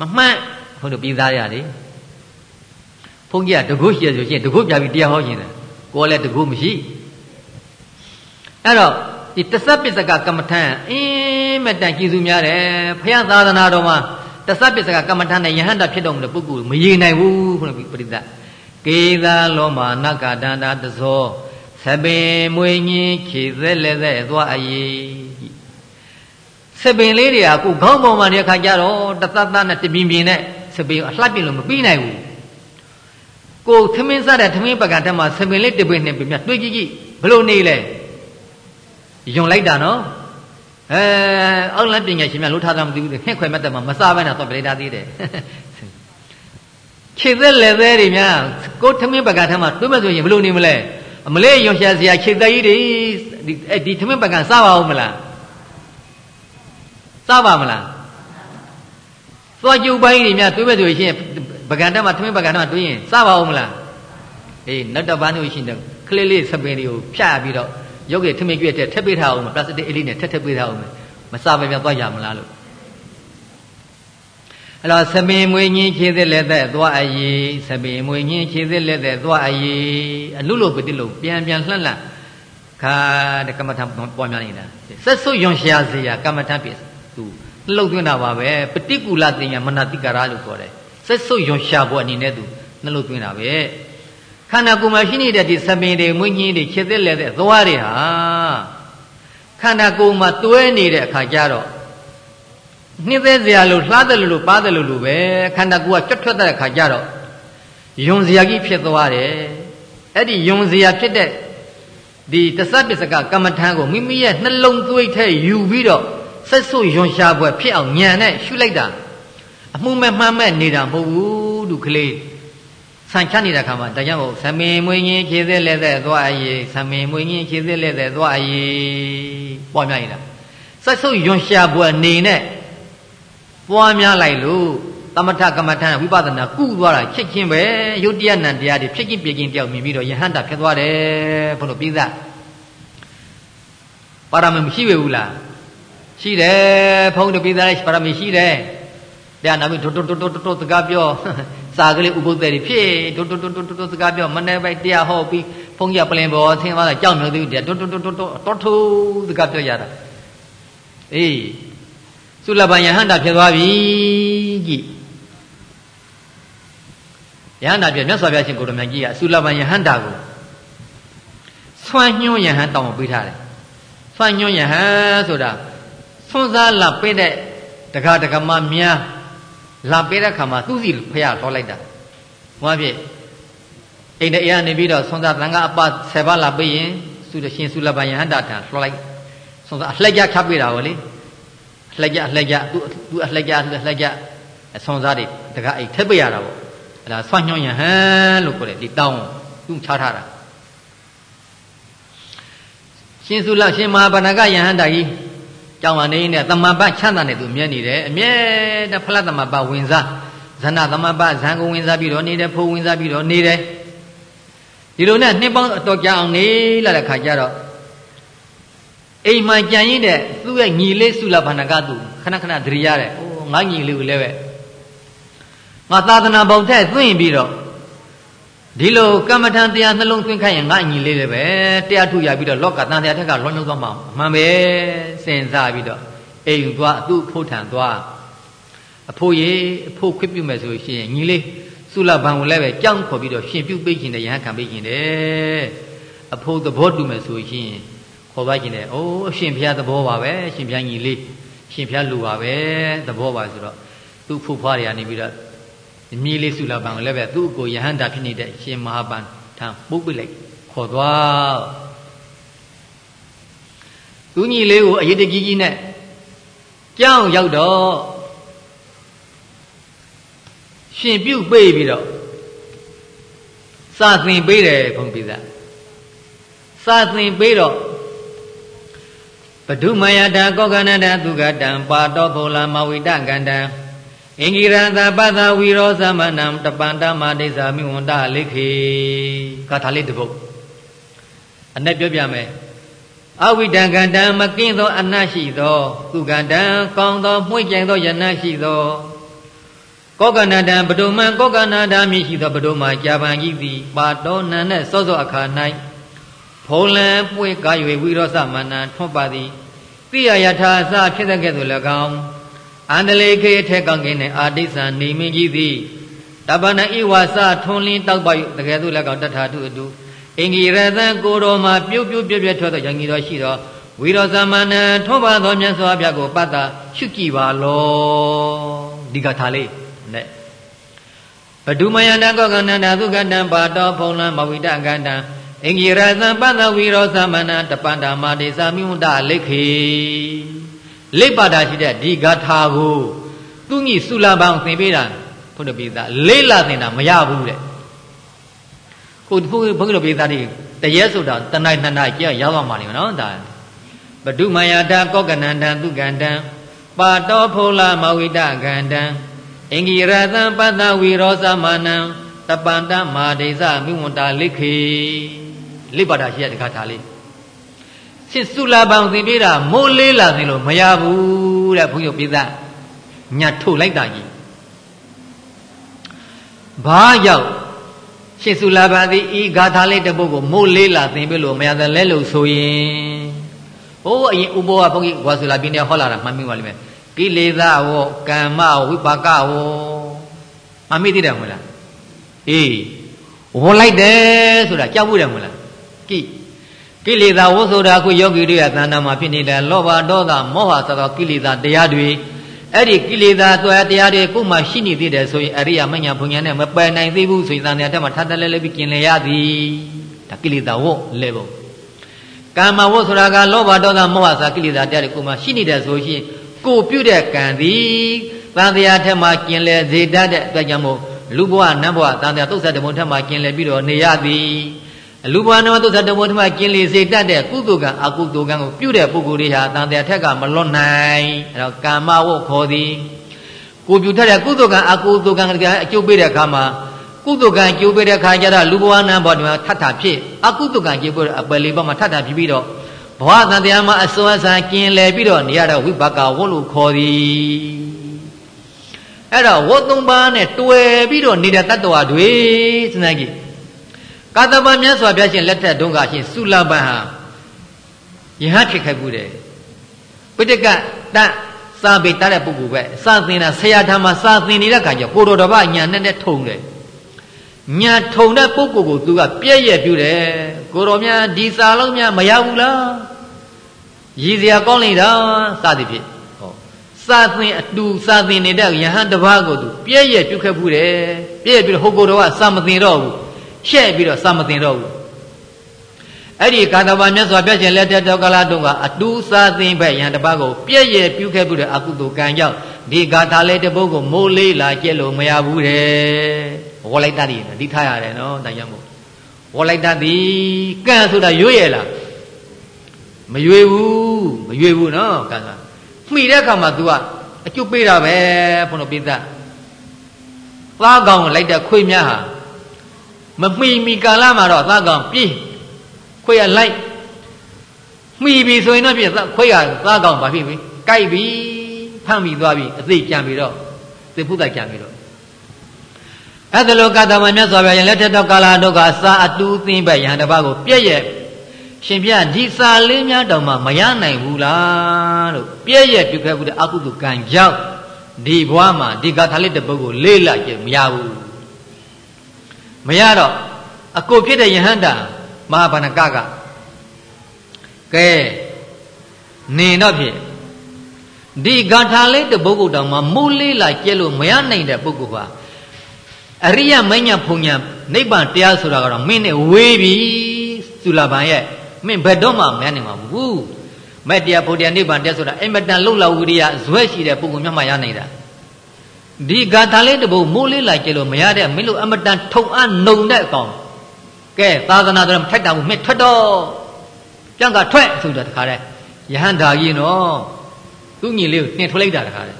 မမှန်ဖုံးတို့ပြည်သားရတယ်ဖုံးကြီးကတကုတ်ရှိရဆိုရှင်တကုတ်ပြပြီးတရားဟောရှင်တယ်ကိုယ်လည်းတကုတ်မရှိအဲ့တော့ဒီတသပစ္စကကမ္မထံအင်းမတန်ကျေးဇူးများတယ်ဖခင်သာသနာတော်မှာတသပစ္စကကမ္မထံနဲ့ယဟန္တာဖြစ်တော်မူတဲ့ပုဂ္ဂိုလ်မရေနိုင်ဘူးခုနကပရိသတ် ကေသာလောမနကတန္တာတဇောသပင်မွေညင်းခြေသက်လက်သက်သွားအရေးစပင်လေးတွေကကိုခေါင်းပေါ်မှာတဲ့ခါကျတော့တသတ်သားနဲ့တပြင်းပြင်းနဲ့စပင်အလှပြလို့မပြီးနိုင်ဘူးကိုသမင်းစားတဲ့သမင်းပကံထက်မှာစပင်လေးတပင်နဲ့ပြမြတွေးကြည့်ကြည့်ဘလို့နေလဲယွန်လိုက်တာနော်အဲအောက်လမ်းပညာရှင်များလို့ထားတာမသိဘူးခင့်ခွဲမဲ့တယ်မှာမစားဘဲနဲ့တော့ပြလိုက်တာသေးတယ် ခြေသက်လက်သေးတွေများကိုထမင်းပကံထဲမှာတွေးမဲ့ဆိုရင်ဘယ်လိုနေမလဲအမလေးယွန်ရှာစရာခြေသက်ကြီးတွေဒီဒီထမင်းပကံစားပါဦးမလားစားပါမလားသွားကျုပ်ပိုင်းတွေများတွေးမဲ့ဆိုရင်ပကံထဲမှာထမင်းပကံထဲမှာတွေးရင်စားပါဦးမလားအေးနောက်တစ်ပန်းလို့ရှိရင်ခလေးလေးစပင်တွေကိုဖြတ်ပြီးတော့ရုပ်ရထမင်းကြွက်တဲ့ထက်ပေးထားအောင်ပလတ်စတစ်အလေးနဲ့ထက်ထက်ပေးထားအောင်မစားပဲပြန်သွားရမလားလို့ အဲ့တော့သမင်မွေညင်းခြေသက်လက်သက်သွားအရေးသမင်မွေညင်းခြေသက်လက်သက်သွားအရေးအလူလို့ပတိလို့ပြန်ပြန်လှန့်လှန့်ခါတဲ့ကမ္မထပွားများနေတာဆက်ဆုပ်ယွန်ရှာစေရကမ္မထပြသူလှုပ်သွင်းတာပါပဲပฏิကူလတင်ညာမနတိကာရလို့ခေါ်တယ်ဆက်ဆုပ်ယွန်ရှာဖို့အနေနဲ့သူနှလုံးသွင်းတာပဲခန္ဓာကိုယ်မှာရှိနေတဲ့ဒီသမင်တွေမွေညင်းတွေခြေသက်လက်သက်သွားတွေဟာခန္ဓာကိုယ်မှာတွဲနေတဲ့အခါကျတော့ နှစ်သက်စရာလို့လှတယ်လို့ပါတယ်လို့လို့ပဲခန္ဓာကိုယ်ကကြွတ်ထွက်တဲ့ခါကျတော့ယွန်စရာကြီးဖြစ်သွားတယ်အဲ့ဒီယွန်စရာဖြစ်တဲ့ဒီတသပစ္စကကမ္မထံကိုမိမိရဲ့နှလုံးသွေးထဲယူပြီးတော့ဆက်ဆုပ်ယွန်ရှာပွဲဖြစ်အောင်ညံနဲ့ရှုလိုက်တာအမှုမဲ့မှမ်းမဲ့နေတာမဟုတ်ဘူးသူကလေးဆန်ချနေတဲ့ခါမှာဒါကြောင့်မို့သမင်မွေးငင်းခြေသက်လက်သက်သွားအရေးသမင်မွေးငင်းခြေသက်လက်သက်သွားအရေးပွားများနေတာဆက်ဆုပ်ယွန်ရှာပွဲနေနဲ့ ပွားများလိုက်လို့သမထကမ္မထဝိပဿနာကုသွားတာချက်ချင်းပဲယုတ်တရားနံတရားတွေဖြစ်ချင်းပြချင်းတယောက်မြင်ပြီးတော့ယဟန္တာဖြစ်သွားတယ်ဘုလို့ပြိဿပါရမမရှိပဲဘူးလားရှိတယ်ဘုန်းတော်ပြိဿလည်းပါရမရှိတယ်တရားနာပြီးတွတ်တွတ်တွတ်တွတ်တွတ်စကားပြောစာကလေးဥပုသ္တေတွေဖြစ်တွတ်တွတ်တွတ်တွတ်တွတ်စကားပြောမနေ့ပိုင်းတရားဟောပြီးဘုန်းကြီးပလင်ပေါ်ဆင်းသွားတာကြောက်မျိုးသေးတယ်တွတ်တွတ်တွတ်တွတ်တော်ထိုးစကားပြောရတာအေး သုလပန်ယဟန္တာဖြစ်သွားပြီကြည်ယဟန္တာပြမြတ်စွာဘုရားရှင်ကိုရမကြီးကသုလပန်ယဟန္တာကိုဆွမ်းညွှန်းယဟန်တောင်းပေးထားတယ်ဆွမ်းညွှန်းယဟန်ဆိုတာဆွမ်းစားလာပေးတဲ့တခါတခါမှများလာပေးတဲ့ခါမှာသူ့စီဖရတော်လိုက်တာဟောဖြစ်အိန္ဒိယနေပြီးတော့ဆွမ်းစားသံဃာအပ7ပါးလာပေးရင်သုတရှင်သုလပန်ယဟန္တာထံလှော်လိုက်ဆွမ်းစားအလှည့်ကြခပ်ပေးတာဟောလေ လှက်ကြလှက်ကြသူသူအလှက်ကြသူလှက်ကြအဆွန်စားတွေတကားအိတ်ထက်ပရတာပေါ့အဲ့ဒါဆွညွှန်ယဟန်လို့ခေါ်တယ်ဒီတောင်းသူချထားတာရှင်စုလရှင်မဟာဗဏကယဟန်တာကြီးကြောင်းအနေနဲ့တမ္မပချမ်းသာနေသူမြဲနေတယ်အမြဲတဖလတမ္မပဝင်စားဇဏတမ္မပဇံကိုဝင်စားပြီးတော့နေတယ်ဖိုးဝင်စားပြီးတော့နေတယ်ဒီလိုနဲ့နှစ်ပေါင်းအတော်ကြာအောင်နေလာတဲ့ခါကျတော့ အိမ်မှာကြံရင်တဲ့သူ့ရဲ့ညီလေးစုလဘာနာကသူခဏခဏသတိရတဲ့အိုးငါညီလေးကိုလည်းပဲငါသာသနာပေါင်းထက်သွင်းပြီးတော့ဒီလိုကမ္မထံတရားနှလုံးသွင်းခိုင်းရင်ငါညီလေးလည်းပဲတရားထုရပြီးတော့လောကတန်တရားထက်ကလွန်လုံးသွားမှာမှန်ပဲစဉ်းစားပြီးတော့အိမ်သွားသူ့ဖို့ထံသွားအဖိုးရေအဖိုးခွင့်ပြုမယ်ဆိုရှင်ညီလေးစုလဘံကိုလည်းပဲကြောင်းခေါ်ပြီးတော့ရှင်ပြုပေးခြင်းနဲ့ရဟန်းခံပေးခြင်းတယ်အဖိုးသဘောတူမယ်ဆိုရှင် ခေါ်သွားခြင်းတယ်အိုးအရှင်ဘုရားသဘောပါပဲအရှင်ဘုရားညီလေးရှင်ဘုရားလူပါပဲသဘောပါဆိုတော့သူ့ဖို့ဖွားတွေကနေပြီးတော့မြေလေးစုလာပံကိုလည်းပဲသူ့ကိုယဟန္တာဖြစ်နေတဲ့ရှင်မဟာပန်ထံပုတ်ပိလိုက်ခေါ်သွားသူညီလေးကိုအရေးတကြီးကြီးနဲ့ကြောင်းရောက်တော့ရှင်ပြုတ်ပေးပြီးတော့စာသင်ပေးတယ်ဘုံပိသစာသင်ပေးတော့ ပဒုမယတာကောကနတသုကတံပါတောဘောလာမဝိတကန္တံအင်္ဂိရသပသဝီရောသမဏံတပန္တမဒိသာမိဝန္တလိခေကထာလေးတစ်ပုဒ်အ내ပြောပြမယ်အဝိတကန္တံမကင်းသောအနတ်ရှိသောသူကန္တံကောင်းသောမှု့ကြိမ်သောယနတ်ရှိသောကောကနတံပဒုမံကောကနာတာမြည်ရှိသောပဒုမကြာပန်ကြီးသည်ပါတော်နံနဲ့စောစောအခါ၌ ဖုံလံပွေကား၍ဝိရောသမဏံထွတ်ပါသည်တိယယထာအစဖြစ်တဲ့ကဲ့သို့၎င်းအန္တလေခေထက်ကောင်းကင်းတဲ့အာတိဆံနေမင်းကြီးသည်တပ္ပနဣဝါစထွန်လင်းတောက်ပါ၍တကယ်သို့၎င်းတထာတုအတုအင်္ဂိရသံကိုတော်မှာပြုတ်ပြုတ်ပြပြထွက်သောယံကြီးတော်ရှိသောဝိရောသမဏံထွန်းပါသောမြတ်စွာဘုရားကိုပတ်တာရှုကြည့်ပါလောဒီကထာလေးနဲ့ဘဒုမယန္တကောကနန္တသုကတံပါတော်ဖုံလံမဝိတကန္တံ အင်္ဂိရသံပတဝီရောသမဏတပန္တာမတေသာမိဝန္တလိခေလိပါတာရှိတဲ့ဒီဂါထာကိုသူညိစုလာပန်းသင်ပေးတာဘုရားပိသလေးလာသင်တာမရဘူးတဲ့ကိုဘုန်းဘုန်းကြီးတို့ပိသတိတရေဆိုတာတဏှိနှစ်နာကြာရောက်သွားမှာနေနော်ဒါဘဒုမယတာကောကနန္တံသူကန္တံပါတောဖုလာမဝိတကန္တံအင်္ဂိရသံပတဝီရောသမဏံတပန္တမာဒိသမိဝန္တာလိခေ လိပါတာရှိရတခါထားလေးစစ်စုလာပောင်သင်ပြေးတာမိုးလေးလာသင်လို့မရဘူးတဲ့ဘုန်းကြီးပြည်သားညတ်ထုတ်လိုက်တာကြီးဘာကြောင့်ရှင်စုလာပါသည်ဤဂါထာလေးတစ်ပုဒ်ကိုမို့လေးလာသင်ပြလို့မရတဲ့လဲလို့ဆိုရင်ဟိုးအရင်ဥဘောကဘုန်းကြီးဝါစုလာပြင်းနေဟောလာတာမှတ်မိပါလိမ့်မယ်ကိလေသာဝကမ္မဝိပါကဝမှတ်မိသေးတယ်မဟုတ်လားအေးဝေါ်လိုက်တယ်ဆိုတာကြောက်ဘူးတယ်မဟုတ်လား ကိကိလေသာဝဆိုတာအခုယောဂီတွေကသဏ္ဍာန်မှာဖြစ်နေတဲ့လောဘဒေါသမောဟစသောကိလေသာတရားတွေအဲ့ဒီကိလေသာသွဲတရားတွေကိုမှရှိနေသေးတယ်ဆိုရင်အရိယာမညာဘုံညာနဲ့မပယ်နိုင်သေးဘူးဆိုရင်သံဃာတက်မှာထပ်တလဲလဲပြီးกินလေရသည်ဒါကိလေသာဝတ်လဲဖို့ကာမဝတ်ဆိုတာကလောဘဒေါသမောဟစာကိလေသာတရားတွေကိုမှရှိနေတယ်ဆိုရင်ကိုပြုတဲ့ကံသည်သံဃာထက်မှာกินလေစေတတ်တဲ့အတွက်ကြောင့်မို့လူဘဝနတ်ဘဝသံဃာသုတ်ဆက်တဘုံထက်မှာกินလေပြီးတော့နေရသည် အလူဘဝနောသုသတမောဓမ္မကျင်လေစေတတ်တဲ့ကုသိုလ်ကံအကုသိုလ်ကံကိုပြုတဲ့ပုဂ္ဂိုလ်တွေဟာတန်တရားထက်ကမလွတ်နိုင်အဲတော့ကာမဝတ်ခေါ်သည်ကိုပြုထတဲ့ကုသိုလ်ကံအကုသိုလ်ကံအကျိုးပေးတဲ့အခါမှာကုသိုလ်ကံကျိုးပေးတဲ့အခါကျတော့လူဘဝနာဘောဓမ္မထပ်တာဖြစ်အကုသိုလ်ကံကျိုးပေးတဲ့အပယ်လေးဘောမှာထပ်တာဖြစ်ပြီးတော့ဘဝတန်တရားမှာအစွမ်းစားကျင်လည်ပြီးတော့နေရတဲ့ဝိပါကဝတ်လို့ခေါ်သည်အဲ့တော့ဝတ်သုံးပါးနဲ့တွယ်ပြီးတော့နေတဲ့တ attva တွေစဉ်းစားကြည့် ကာတပမြတ်စွာဘုရားရှင်လက်ထက်တုန်းကရှင်စုလပန်ဟာယဟဖြစ်ခဲ့ဘူးတယ်ပိဋကတစာပေတတ်တဲ့ပုဂ္ဂိုလ်ပဲစာသင်တာဆရာထမ်းမှာစာသင်နေတဲ့ခါကျကိုတော်တော်ဘာညာနဲ့နဲ့ထုံတယ်ညာထုံတဲ့ပုဂ္ဂိုလ်ကိုသူကပြည့်ရဲ့ပြူတယ်ကိုတော်များဒီစာလုံးများမရဘူးလားရည်စရာကောင်းလိုက်တာစသည်ဖြင့်ဟောစာသင်အတူစာသင်နေတဲ့ယဟန်တစ်ပါးကိုသူပြည့်ရဲ့ပြုခဲ့ဘူးတယ်ပြည့်ရဲ့ပြီးတော့ဟိုကိုတော်ကစာမသင်တော့ဘူး ရှဲ့ပြီးတော့စာမသင်တော့ဘူးအဲ့ဒီကာသဘာမြတ်စွာဘုရားရှင်လက်ထက်တော်ကလာတုန်းကအတူစာသင်ဘက်ယဟန်တစ်ပါးကိုပြည့်ရဲ့ပြုခဲ့ဘူးတဲ့အကုသိုလ်ကံကြောင့်ဒီဂါထာလေးတစ်ပုဒ်ကိုမိုးလေးလာကျက်လို့မရဘူးတဲ့ဝေါ်လိုက်တတ်တယ်ဒီထားရတယ်နော်ဒါကြောင့်မို့ဝေါ်လိုက်တတ်သည်ကံဆိုတာရွေ့ရလားမရွေဘူးမရွေဘူးနော်ကံကမှီတဲ့အခါမှာ तू ကအကျုပ်ပေးတာပဲဘုန်းတော်ပိသသားကောင်ကိုလိုက်တဲ့ခွေများဟာ မမှီမီကာလမှာတော့သားကောင်ပြေးခွေရလိုက်မှီပြီဆိုရင်တော့ပြခွေရသားကောင်ဘာဖြစ်ပြီကြိုက်ပြီဖမ်းပြီးသွားပြီအသိကြံပြီးတော့သေဖုဒ္ဒကြံပြီးတော့အဲ့ဒါလိုကာသမမြတ်စွာဘုရားလက်ထက်တော်ကာလတို့ကစာအတူးသိမ့်ပဲယဟန်တစ်ပါးကိုပြည့်ရဲ့ရှင်ပြဒီစာလေးများတောင်မှမရနိုင်ဘူးလားလို့ပြည့်ရဲ့ပြုခဲ့ဘူးတဲ့အကုသိုလ်ကံကြောင့်ဒီဘဝမှာဒီဂါထာလေးတစ်ပုဒ်ကိုလေးလိုက်ကြမရဘူး မရတော့အကိုဖြစ်တဲ့ယဟန္တာမဟာဗန္နကကကဲနေတော့ဖြစ်ဒီဂါထာလေးတစ်ပုဒ်ကိုတောင်မှမိုးလေးလိုက်ကျဲလို့မရနိုင်တဲ့ပုဂ္ဂိုလ်ဟာအရိယမဉ္ဇဉ်ဖုန်ညာနိဗ္ဗာန်တရားဆိုတာကတော့မင်းနဲ့ဝေးပြီသုလဗံရဲ့မင်းဘယ်တော့မှမရနိုင်ပါဘူးမက်တရားဘုရားနိဗ္ဗာန်တရားဆိုတာအင်မတန်လှုပ်လောက်ဝိရိယဇွဲရှိတဲ့ပုဂ္ဂိုလ်များမှရနိုင်တာ ဒီဂါထာလေးတစ်ပုဒ်မိုးလေးလိုက်ကြလို့မရတဲ့မင်းတို့အမတန်ထုံအနှုံတဲ့အကောင်ကဲသာသနာတော်မထိုက်တာဘူးမင်းထွက်တော့ပြန်ကထွက်ဆိုတော့တခါတည်းယဟန်ဒါကြီးနော်သူ့ညီလေးကိုနှင်ထွက်လိုက်တာတခါတည်း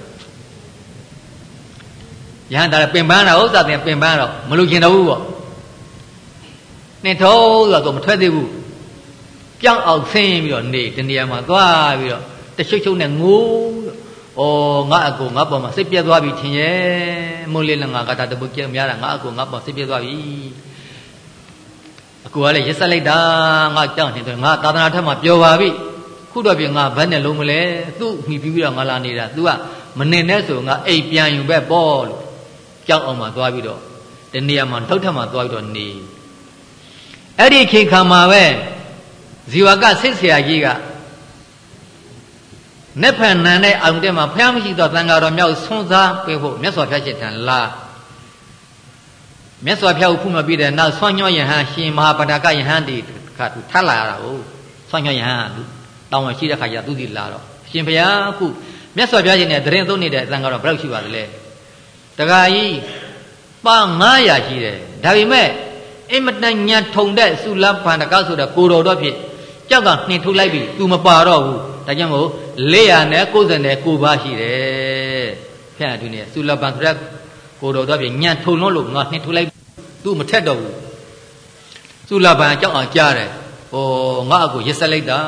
ယဟန်ဒါလည်းပင်ပန်းတာဥစ္စာတင်ပင်ပန်းတော့မလို့ကျင်တော့ဘူးပေါ့နှင်ထုတ်ဆိုတော့မထွက်သေးဘူးပြောင်းအောင်ဆင်းပြီးတော့နေတနေရာမှာသွားပြီးတော့တရှုပ်ရှုပ်နဲ့ငိုး ဩငါအကိုငါပေါ်မှာစိတ်ပြက်သွားပြီထင်ရဲ့မုန်းလေးလည်းငါကတာတပုတ်ကြများတာငါအကိုငါပေါ်စိတ်ပြက်သွားပြီအကိုကလည်းရက်ဆက်လိုက်တာငါကြောက်နေတယ်ငါသာသနာထက်မှာပျော်ပါပြီခုတော့ပြင်ငါဘယ်နဲ့လုံးမလဲသူ့မိပြီးပြီးတော့ငါလာနေတာ तू ကမနေနဲ့ဆိုငါအိတ်ပြန်ယူပဲပေါ့လို့ကြောက်အောင်မှသွားပြီးတော့တနေရာမှာထုတ်ထက်မှာသွားပြီးတော့နေအဲ့ဒီခေခါမှာပဲဇီဝကဆစ်ဆရာကြီးက နက်ဖန်နန်တဲ့အောင်တဲ့မှာဖျားမရှိတော့သံဃာတော်မြောက်ဆွန်းစားပေးဖို့မြတ်စွာဘုရားရှင်တန်လာမြတ်စွာဘုရားကိုဖုမပြီးတဲ့နောက်ဆွမ်းညောယဟန်ရှင်မဟာပဒါကယဟန်ဒီခါသူထပ်လာရတာကိုဆွမ်းညောယဟန်ကသူတောင်းဝရှိတဲ့ခါကျသူဒီလာတော့ရှင်ဘုရားအခုမြတ်စွာဘုရားရှင်နဲ့တရင်သုံးနေတဲ့သံဃာတော်ဘယ်လောက်ရှိပါသလဲတခါကြီးပါ900ရှိတယ်ဒါပေမဲ့အင်မတန်ညာထုံတဲ့စုလဘန္ဒကဆိုတဲ့ကိုတော်တော့ဖြစ်ကြောက်ကနှင်ထုတ်လိုက်ပြီ तू မပါတော့ဘူး ဒါကြောင့်မို့499ပါးရှိတယ်ဖျက်သူနေစုလဘန္ဒကကိုတော်တော့ဖြစ်ညာထုံလို့လို့ငါနှင်ထုတ်လိုက် तू မထက်တော့ဘူးစုလဘန္ကြောက်အောင်ကြားတယ်ဟောငါအကိုရစ်ဆက်လိုက်တာ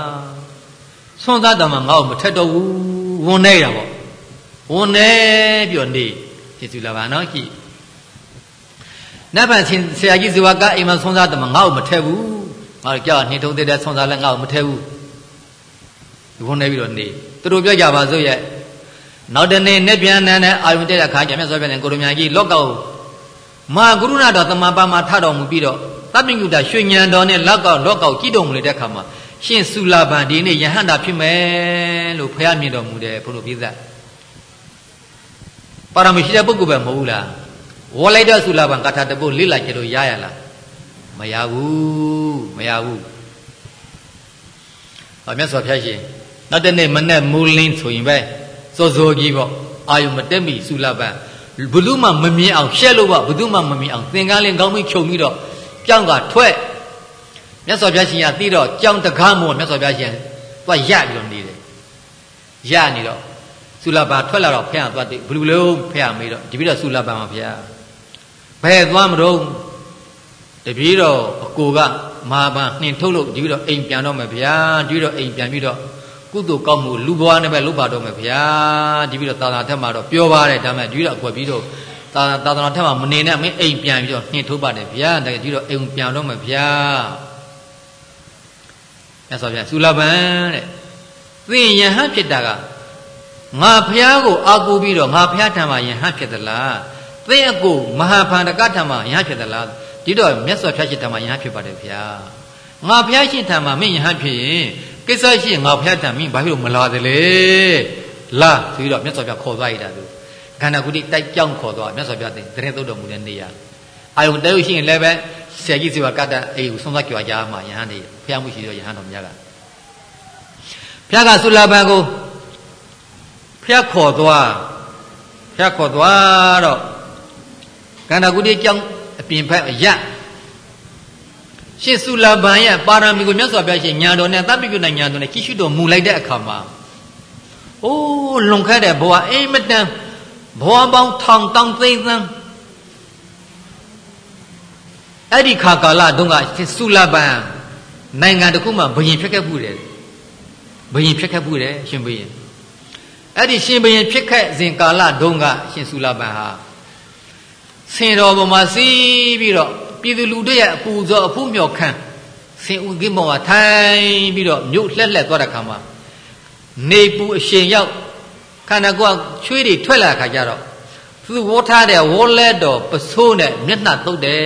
ဆွမ်းသားတော်မှာငါ့ကိုမထက်တော့ဘူးဝန်နေတာပေါ့ဝန်နေပြောနေကျေစုလဘန္နော်ကြည့်နတ်ဗန်ရှင်ဆရာကြီးဇဝကအိမ်မှာဆွမ်းစားတယ်မှာငါ့ကိုမထဲဘူးငါကြောက်နှင်းထုံးတဲ့ဆွမ်းစားလဲငါ့ကိုမထဲဘူး ဒီဘုန်းနေပြီးတော့နေသူတို့ပြောကြပါစို့ရဲ့နောက်တနေ့နဲ့ပြန်နန်းနဲ့အာယုန်တဲ့အခါကျမြတ်စွာဘုရားနဲ့ကိုရမကြီးလောကောမဟာကရုဏာတော်တမန်ပါမှာထတော်မူပြီးတော့တပိညုတရွှေညံတော်နဲ့လောက်ကောက်လောကောက်ကြည့်တော်မူတဲ့အခါမှာရှင်စုလာဗန်ဒီနေ့ယဟန္တာဖြစ်မယ်လို့ဖះမြင်တော်မူတယ်ဘုလိုပြည့်စက်ပါရမရှိတဲ့ပုဂ္ဂိုလ်ပဲမဟုတ်ဘူးလားဝေါ်လိုက်တဲ့စုလာဗန်ကထာတပုတ်လိလိုက်ကြလို့ရရလားမရဘူးမရဘူးဟောမြတ်စွာဘုရားရှင် နောက်တနေ့မနဲ့မူလင်းဆိုရင်ပဲစောစောကြီးပေါ့အာယုမတက်မီစုလာဗန်ဘလူးမှမမြင်အောင်ရှက်လို့ပါဘသူမှမမြင်အောင်သင်္ကန်းလေးကောင်းပြီးခြုံပြီးတော့ကြောင်းကထွက်မြတ်စွာဘုရားရှင်ကသိတော့ကြောင်းတကားမို့မြတ်စွာဘုရားရှင်သွားရပြီးတော့နေတယ်ရနေတော့သုလဘာထွက်လာတော့ဖះသွားတယ်ဘလူလုံးဖះမေးတော့တပည့်တော်သုလဘာမှာဖះဘယ်သွားမတော့တပည့်တော်အကိုကမာပန်နှင်ထုတ်လို့တပည့်တော်အိမ်ပြန်တော့မယ်ဗျာတပည့်တော်အိမ်ပြန်ပြီးတော့ ကုသိုလ်ကောက်မှုလူဘွားနဲ့ပဲလုပ်ပါတော့မယ်ဗျာတပည့်တော်သာသာထက်မှာတော့ပြောပါတယ်ဒါမဲ့တပည့်တော်အကွက်ပြီးတော့သာသာသနာထက်မှာမနေနဲ့မင်းအိမ်ပြန်ပြီးတော့နှင်ထုတ်ပါတယ်ဗျာတကယ်ကြီးတော့အိမ်ပြန်တော့မယ်ဗျာမြတ်စွာဘုရားသုလဗံတဲ့သင်ယဟန်ဖြစ်တာကငါဖះကိုအာကိုပြီးတော့ငါဖះထံမှာယဟန်ဖြစ်သလားသင်အကိုမဟာဖန္တကထံမှာယဟန်ဖြစ်သလားဒီတော့မြတ်စွာဘုရားရှင်ထံမှာယဟန်ဖြစ်ပါတယ်ဗျာငါဖះရှင်ထံမှာမင်းယဟန်ဖြစ်ရင် ကိစ္စရှိရင်ငါဖះထံမင်းဘာဖြစ်လို့မလာသလဲလာဆိုပြီးတော့မြတ်စွာဘုရားခေါ်သွားရတာသူခန္ဓာကုတိတိုက်ကြောင်းခေါ်သွားမြတ်စွာဘုရားတင်တရင်သုတ်တော်မူတဲ့နေရာအာယုန်တဲလို့ရှိရင်လည်းပဲဆရာကြီးစီဝကတ္တအေးကိုဆုံးသကြွားကြမှာယဟန်နေဖះမှုရှိတော့ယဟန်တော်မြတ်ကဖះကသုလဘံကိုဖះခေါ်သွားဖះခေါ်သွားတော့ခန္ဓာကုတိကြောင်းအပြင်ဘက်အရ ရှေသုလဘံရဲ့ပါရမီကိုမြတ်စွာဘုရားရှင်ညာတော်နဲ့တပိကုဏညာတော်နဲ့ကြည့်ရှုတော်မူလိုက်တဲ့အခါမှာအိုးလွန်ခတ်တဲ့ဘဝအိမ်မတန်ဘဝပေါင်းထောင်တောင်သိသန်းအဲ့ဒီခါကာလတုန်းကသုလပံနိုင်ငံတစ်ခုမှဘယင်ဖြစ်ခဲ့မှုတယ်ဘယင်ဖြစ်ခဲ့မှုတယ်ရှင်ဘယင်အဲ့ဒီရှင်ဘယင်ဖြစ်ခဲ့စဉ်ကာလတုန်းကရှင်သုလပံဟာဆင်တော်ပေါ်မှာစီးပြီးတော့ ပြည်သူလူတွေရဲ့အပူဇော်အဖူးမြော်ခံဆင်ဦးကိမောကထိုင်ပြီးတော့မြို့လှက်လှက်သွားတဲ့ခါမှာနေပူအရှင်ရောက်ခန္ဓာကိုယ်ချွေးတွေထွက်လာခါကြတော့သူဝေါ်ထားတဲ့ဝေါ်လက်တော်ပစိုးနဲ့မျက်နှာတုတ်တယ်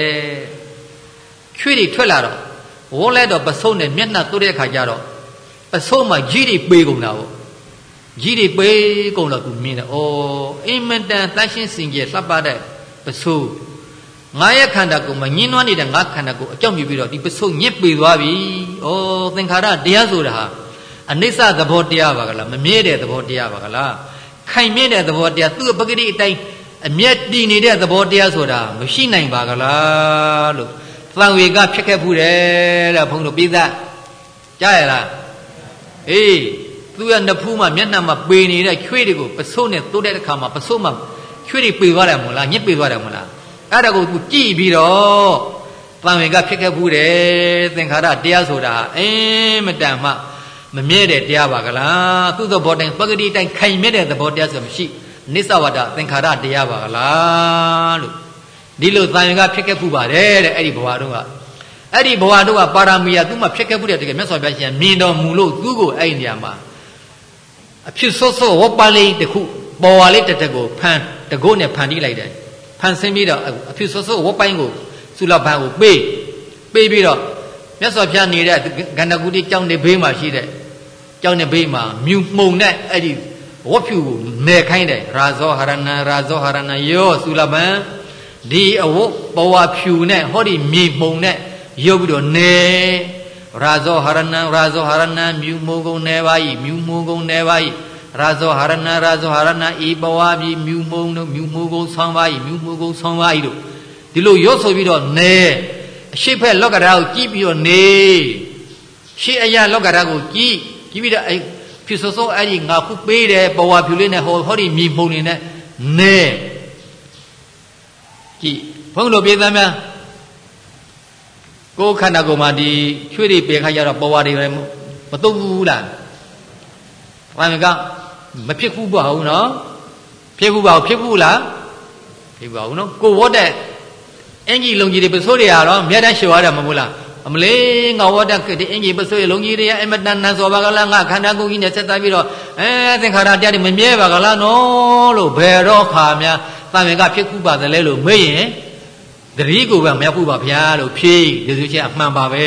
ချွေးတွေထွက်လာတော့ဝေါ်လက်တော်ပစိုးနဲ့မျက်နှာတုတ်တဲ့ခါကြတော့ပစိုးမှာကြီးတွေပေးကုန်တာပေါ့ကြီးတွေပေးကုန်တော့သူမြင်တယ်ဩအင်မတန်သတ်ရှင်းစင်ကြယ်လှပတဲ့ပစိုး ငါရဲ့ခန္ဓာကိုယ်မှာညှင်းနှွားနေတဲ့ငါခန္ဓာကိုယ်အကြောက်မြူပြီးတော့ဒီပစိုးညစ်ပေသွားပြီဩသင်္ခါရတရားဆိုတာဟာအနိစ္စသဘောတရားပါကလားမမြဲတဲ့သဘောတရားပါကလားခိုင်မြဲတဲ့သဘောတရားသူ့ပဂတိအတိုင်းအမျက်တည်နေတဲ့သဘောတရားဆိုတာမရှိနိုင်ပါကလားလို့သံဝေကဖြစ်ခဲ့ဘူးတယ်တဲ့ဘုန်းတော်ပိသကြားရလားအေးသူကနဖူးမှာမျက်နှာမှာပေနေတဲ့ချွေးတွေကိုပစိုးနဲ့တိုးတဲ့အခါမှာပစိုးမှာချွေးတွေပေသွားတယ်မို့လားညစ်ပေသွားတယ်မို့လား အဲ့ဒါကိုသူကြည့်ပြီးတော့သံဝေကဖြစ်ခဲ့ဘူးတယ်သင်္ခါရတရားဆိုတာအင်းမတန်မှမမြဲတဲ့တရားပါကလားသူ့သဘောတိုင်းပဂတိတိုင်းခိုင်မြဲတဲ့သဘောတရားဆိုမရှိနိစ္စဝတ္တသင်္ခါရတရားပါကလားလို့ဒီလိုသံယကဖြစ်ခဲ့ဘူးပါတယ်တဲ့အဲ့ဒီဘဝတုန်းကအဲ့ဒီဘဝတုန်းကပါရမီယာသူ့မှာဖြစ်ခဲ့ဘူးတဲ့တကယ်မြတ်စွာဘုရားရှင်မြင်တော်မူလို့သူ့ကိုအဲ့ဒီနေရာမှာအဖြစ်ဆိုးဆိုးဝပလေးတခုပေါ်ဝါလေးတစ်တက်ကိုဖန်တကုတ်နဲ့ဖန်တီးလိုက်တယ် ဖန်ဆင်းပြီးတော့အဖြစ်ဆိုးဆိုးဝပိုင်းကိုသုလဘန်ကိုပေးပေးပြီးတော့မြတ်စွာဘုရားနေတဲ့ကန္နကုတိကျောင်းနေဘေးမှာရှိတဲ့ကျောင်းနေဘေးမှာမြူမှုန်တဲ့အဲ့ဒီဝတ်ဖြူကိုနယ်ခိုင်းတယ်ရာဇောဟရဏရာဇောဟရဏယောသုလပံဒီအဝတ်ဘဝဖြူနဲ့ဟောဒီမြေမှုန်နဲ့ရုပ်ပြီးတော့နယ်ရာဇောဟရဏရာဇောဟရဏမြူမှုကုံနယ်ပါ၏မြူမှုကုံနယ်ပါ၏ ရာဇောဟရဏရာဇောဟရဏဤဘဝပြီမြူမှုံတို့မြူမှုကုံဆောင်းပါ၏မြူမှုကုံဆောင်းပါ၏တို့ဒီလိုရုပ်ဆိုပြီးတော့နယ်အရှိဖက်လောကဓာတ်ကိုကြည့်ပြီးတော့နေရှေ့အရာလောကဓာတ်ကိုကြည့်ကြည့်ပြီးတော့အဲဖြစ်ဆိုဆိုအဲ့ဒီငါခုပေးတယ်ဘဝဖြူလေးနဲ့ဟောဟောဒီမြေမှုန်နေနဲ့နဲကြည့်ဘုန်းတော်ပြေးသားများကိုယ်ခန္ဓာကိုယ်မှာဒီချွေးတွေပေခါကြတော့ဘဝတွေလည်းမတုံဘူးလားဘာမက မဖြစ်ဘူးပါဘူးနော်ဖြစ်ဘူးပါဘူးဖြစ်ဘူးလားဖြစ်ပါဘူးနော်ကိုဝတ်တဲ့အင်ကြီးလုံကြီးတွေပစိုးတွေကတော့မြဲတမ်းရှော်ရတယ်မဟုတ်လားအမလေးငါဝတ်တဲ့ဒီအင်ကြီးပစိုးရလုံကြီးတွေအမတန်နန်စောပါကလားငါခန္ဓာကိုယ်ကြီးနဲ့ဆက်သက်ပြီးတော့အဲသင်္ခါရတရားတွေမမြဲပါကလားနော်လို့ဘယ်တော့ခါများတန်မြင်ကဖြစ်ခုပါသလဲလို့မေးရင်တတိကိုပဲမရဘူးပါဗျာလို့ဖြေးဒီဆိုချက်အမှန်ပါပဲ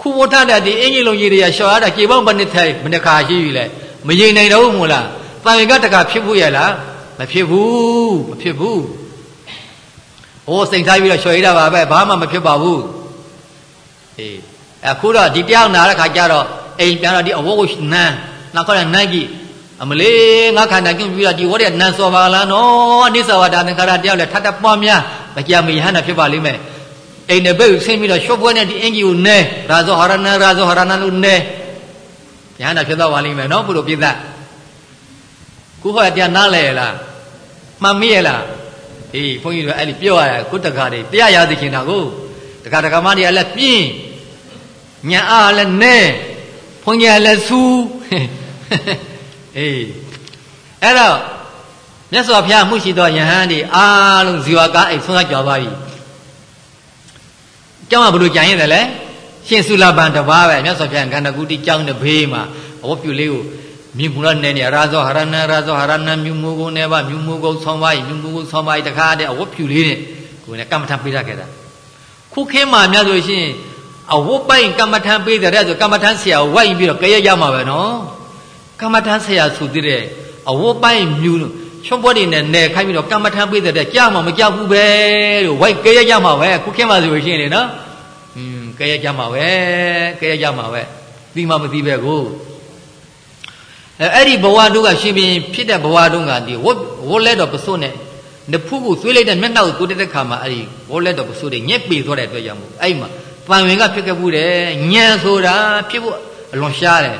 ခုဝတ်တဲ့ဒီအင်ကြီးလုံကြီးတွေကရှော်ရတာကြေပေါင်းဘယ်နှစ်ထိုင်ဘယ်နှခါရှိပြီလဲ မရင်နိုင်တော့ဘူးမို့လားတန်မြင်ကတကဖြစ်ဖို့ရလားမဖြစ်ဘူးမဖြစ်ဘူးဟိုစိတ်ထားပြီးတော့လျှော်ရတာပါပဲဘာမှမဖြစ်ပါဘူးအေးအခုတော့ဒီတယောက်နာတဲ့ခါကျတော့အိမ်ပြန်တော့ဒီအဝတ်ကိုနန်းနောက်ခေါ်တဲ့နန်းကြီးအမလေးငါခန္ဓာကျုပ်ပြီးတော့ဒီဝတ်ရဲ့နန်းစောပါလားနော်အနိစ္စဝတ္တသင်္ခါရတယောက်လည်းထပ်ထပ်ပွားများမကြမယဟန္တာဖြစ်ပါလိမ့်မယ်အိမ်နဲ့ဘက်ကိုဆင်းပြီးတော့ရှော့ပွဲနဲ့ဒီအင်ကြီးကိုနဲရာဇောဟရဏရာဇောဟရဏလို့နဲ ယဟန္တာဖြစ်တော့ပါလိမ့်မယ်နော်ဘုလိုပြည့်သက်ခုဟောတရားနားလဲလားမှန်မိရဲ့လားအေးဘုန်းကြီးတို့အဲ့ဒီပြောရတာကိုတက္ကတွေတရားရသိချင်တာကိုတက္ကတက္ကမတွေကလည်းပြင်းညာအားလည်းနဲဘုန်းကြီးကလည်းဆူအေးအဲ့တော့မြတ်စွာဘုရားမှုရှိသောယဟန်တွေအားလုံးဇီဝကားအိမ်ဆုံးသကြော်သွားပြီကျောင်းကဘလို့ကြံရည်တယ်လဲ ရှင်စုလပန်တပါးပဲမြတ်စွာဘုရားကန္တကုတိကျောင်းတဲ့ဘေးမှာအဝတ်ပြုလေးကိုမြင်မှုတော့နေနေရာဇောဟရဏရာဇောဟရဏမြူမှုကိုနေပါမြူမှုကိုဆောင်းပါမြူမှုကိုဆောင်းပါတခါတည်းအဝတ်ဖြူလေးနဲ့ကိုယ်နဲ့ကမ္မထပေးရခဲ့တာခုခင်းမှာမြတ်ဆိုရှင်အဝတ်ပိုင်ကမ္မထပေးတဲ့ဆိုကမ္မထဆရာဝိုက်ပြီးတော့ကြရရမှာပဲနော်ကမ္မထဆရာဆိုသေးတဲ့အဝတ်ပိုင်မြူချွန်ပွဲတွေနဲ့နယ်ခိုင်းပြီးတော့ကမ္မထပေးတဲ့ကြားမှာမကြောက်ဘူးပဲလို့ဝိုက်ကြရရမှာပဲခုခင်းမှာဆိုရှင်လေနော်อืม ကြရကြမှာပဲကြရကြမှာပဲဒီမှမသိပဲကိုအဲအဲ့ဒီဘဝတို့ကရှင်ဘင်ဖြစ်တဲ့ဘဝတို့ကဒီဝတ်ဝတ်လက်တော်ပစွတ်နဲ့နဖူးကိုသွေးလိုက်တဲ့မျက်နှာကိုတိုးတက်တဲ့ခါမှာအဲ့ဒီဝတ်လက်တော်ပစွတ်တွေညက်ပေသွားတဲ့အတွက်ကြောင့်မို့အဲ့မှာပန်ဝင်ကဖြစ်ခဲ့ဘူးတယ်ညံဆိုတာဖြစ်ဖို့အလွန်ရှားတယ်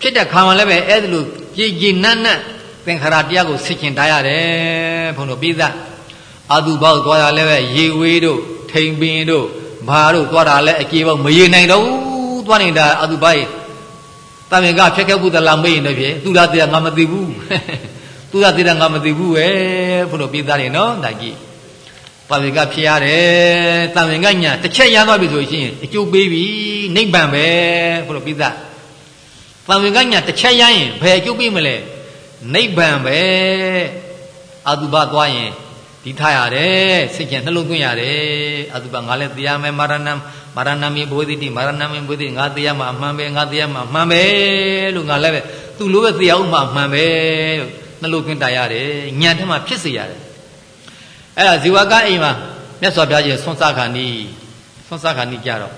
ဖြစ်တဲ့ခါမှာလည်းပဲအဲ့ဒီလိုကြည်ကြည်နတ်နတ်သင်္ခါရတရားကိုစစ်ကျင်တားရတယ်ဘုန်းတော်ပြည်သားအာသူဘောက်သွားတာလည်းပဲရေဝေးတို့ထိန်ပင်တို့ ဘာတို့သွားတာလည်းအကြေပေါက်မရေနိုင်တော့ဘူးသွားနေတာအာသူဘောက်တမင်ကဖြတ်ခဲ့ဘူးသလားမေ့ရင်တော့ဖြင့်သူသာတရားငါမသိဘူးသူသာတရားငါမသိဘူးပဲဘုလိုပြေးသားတယ်နော်ဒါကြီးတမင်ကဖြစ်ရတယ်တမင်ကညာတစ်ချက်ရမ်းသွားပြီဆိုရင်အကျိုးပေးပြီနိဗ္ဗာန်ပဲဘုလိုပြေးသားတမင်ကညာတစ်ချက်ရမ်းရင်ဘယ်အကျိုးပေးမလဲနိဗ္ဗာန်ပဲအတုပသွားရင် ဒီထားရတယ်စိတ်ချနှလုံးသွင်းရတယ်အတုပငါလည်းတရားမယ်မာရဏမာရဏမီဘုဒ္ဓတိမာရဏမီဘုဒ္ဓငါတရားမှာအမှန်ပဲငါတရားမှာအမှန်ပဲလို့ငါလည်းပဲသူလိုပဲတရားဥမှာအမှန်ပဲလို့နှလုံးသွင်းတာရတယ်ညံထက်မှဖြစ်စေရတယ်အဲ့ဒါဇီဝကအိမ်မှာမြတ်စွာဘုရားရှင်ဆွမ်းစားခါနီးဆွမ်းစားခါနီးကြတော့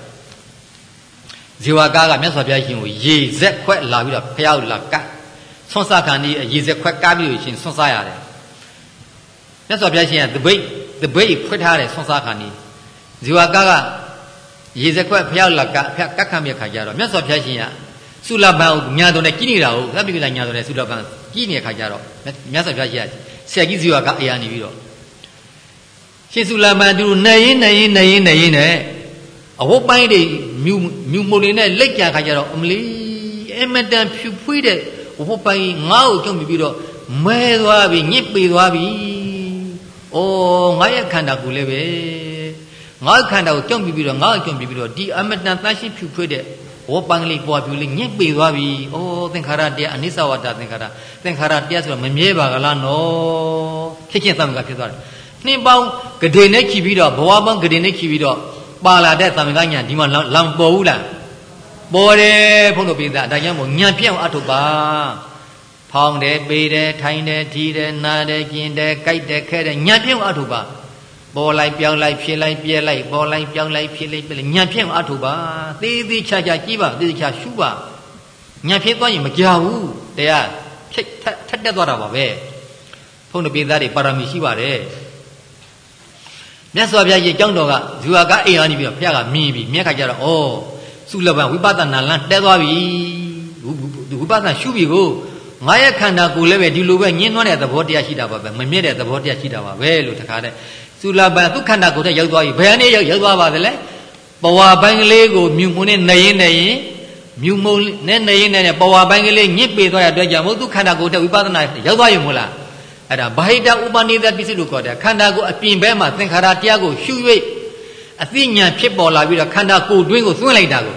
ဇီဝကကမြတ်စွာဘုရားရှင်ကိုရေဇက်ခွက်လာပြီးတော့ဖျောက်လာကတ်ဆွမ်းစားခါနီးရေဇက်ခွက်ကားပြီးရှင်ဆွမ်းစားရတယ် မြတ်စွာဘုရားရှင်ကတပိတ်တပိတ်ဖွက်ထားတယ်ဆွမ်းစားခါနီးဇီဝကကရေစခွက်ဖျောက်လကဖျက်ကတ်ခံမြခါကြတော့မြတ်စွာဘုရားရှင်ကသုလပန်ကိုညာတော်နဲ့ကြီးနေတာဟုတ်သဗ္ဗိကညာတော်နဲ့သုလပန်ကြီးနေတဲ့ခါကြတော့မြတ်စွာဘုရားရှင်ကဆရာကြီးဇီဝကအေးရနေပြီးတော့ရှင်သုလပန်သူနေရင်နေရင်နေရင်နေရင်နဲ့အဝတ်ပိုင်းတွေမြူမြူမုံတွေနဲ့လက်ကြခါကြတော့အမလီအမတန်ဖြူဖွေးတဲ့ဝတ်ပိုင်းငါ့ကိုကြုံပြီးတော့မဲသွားပြီညစ်ပေသွားပြီ။ အိုးငါရဲ့ခန္ဓာကိုယ်လည်းပဲငါခန္ဓာကိုကြောင့်ပြီးပြီးတော့ငါ့အကြောင့်ပြီးပြီးတော့ဒီအမတန်တန်ရှင်းဖြူဖွေးတဲ့ဝပန်းကလေးပွားဖြူလေးညက်ပေသွားပြီ။အိုးသင်္ခါရတရားအနိစ္စဝတ္တသင်္ခါရသင်္ခါရတရားဆိုတော့မမြဲပါကလားနော်။ဖြစ်ချင်းသမကဖြစ်သွားတယ်။နှင်းပေါင်းဂဒေနဲ့ချီပြီးတော့ဘဝပေါင်းဂဒေနဲ့ချီပြီးတော့ပါလာတဲ့သမကညာဒီမှာလမ်းပေါ်ဘူးလား။ပေါ်တယ်ဘုန်းတော်ပိသဒါကြောင့်မို့ညံပြအောင်အထုပ်ပါ။ ဖောင်းတယ်ပေးတယ်ထိုင်တယ်ထီတယ်နားတယ်ကျင်တယ်ကြိုက်တယ်ခဲတယ်ညံပြအောင်အထုပ်ပါ။ပေါ်လိုက်ပြောင်းလိုက်ဖြစ်လိုက်ပြဲလိုက်ပေါ်လိုက်ပြောင်းလိုက်ဖြစ်လိုက်ပြဲလိုက်ညံဖြစ်အထုပါသေးသေးချာချာကြည့်ပါသေးသေးချာရှုပါညံဖြစ်သွားရင်မကြောက်ဘူးတရားဖြစ်ထက်တက်သွားတာပါပဲဖုန်းတပိသားတွေပါရမီရှိပါတယ်မြတ်စွာဘုရားရဲ့ကြောင်းတော်ကဇူဝကအိမ်အားနေပြီးတော့ဘုရားကမြင်ပြီးမြက်ခါကျတော့ဩသုလပံဝိပဿနာလမ်းတဲသွားပြီဝိပဿနာရှုပြီကို ငါရဲ့ခန္ဓာကိုယ်လည်းပဲဒီလိုပဲညှင်းနှွမ်းတဲ့သဘောတရားရှိတာပါပဲမမြဲတဲ့သဘောတရားရှိတာပါပဲလို့တခါတည်းသုလပန်သူခန္ဓာကိုယ်ထဲရောက်သွားပြီဘယ်အနေရောက်ရောက်သွားပါသလဲပဝါပိုင်းကလေးကိုမြူမှုနဲ့နေရင်နေရင်မြူမုံနဲ့နေရင်နဲ့ပဝါပိုင်းကလေးညစ်ပေသွားရတဲ့အတွက်ကြောင့်မို့သူခန္ဓာကိုယ်ထဲဝိပဿနာရောက်သွားရမို့လားအဲ့ဒါဗဟိတဥပနိဒပစ္စည်းလို့ခေါ်တယ်ခန္ဓာကိုယ်အပြင်ဘက်မှာသင်္ခါရတရားကိုရှု၍အသိဉာဏ်ဖြစ်ပေါ်လာပြီးတော့ခန္ဓာကိုယ်တွင်းကိုသွင်းလိုက်တာကို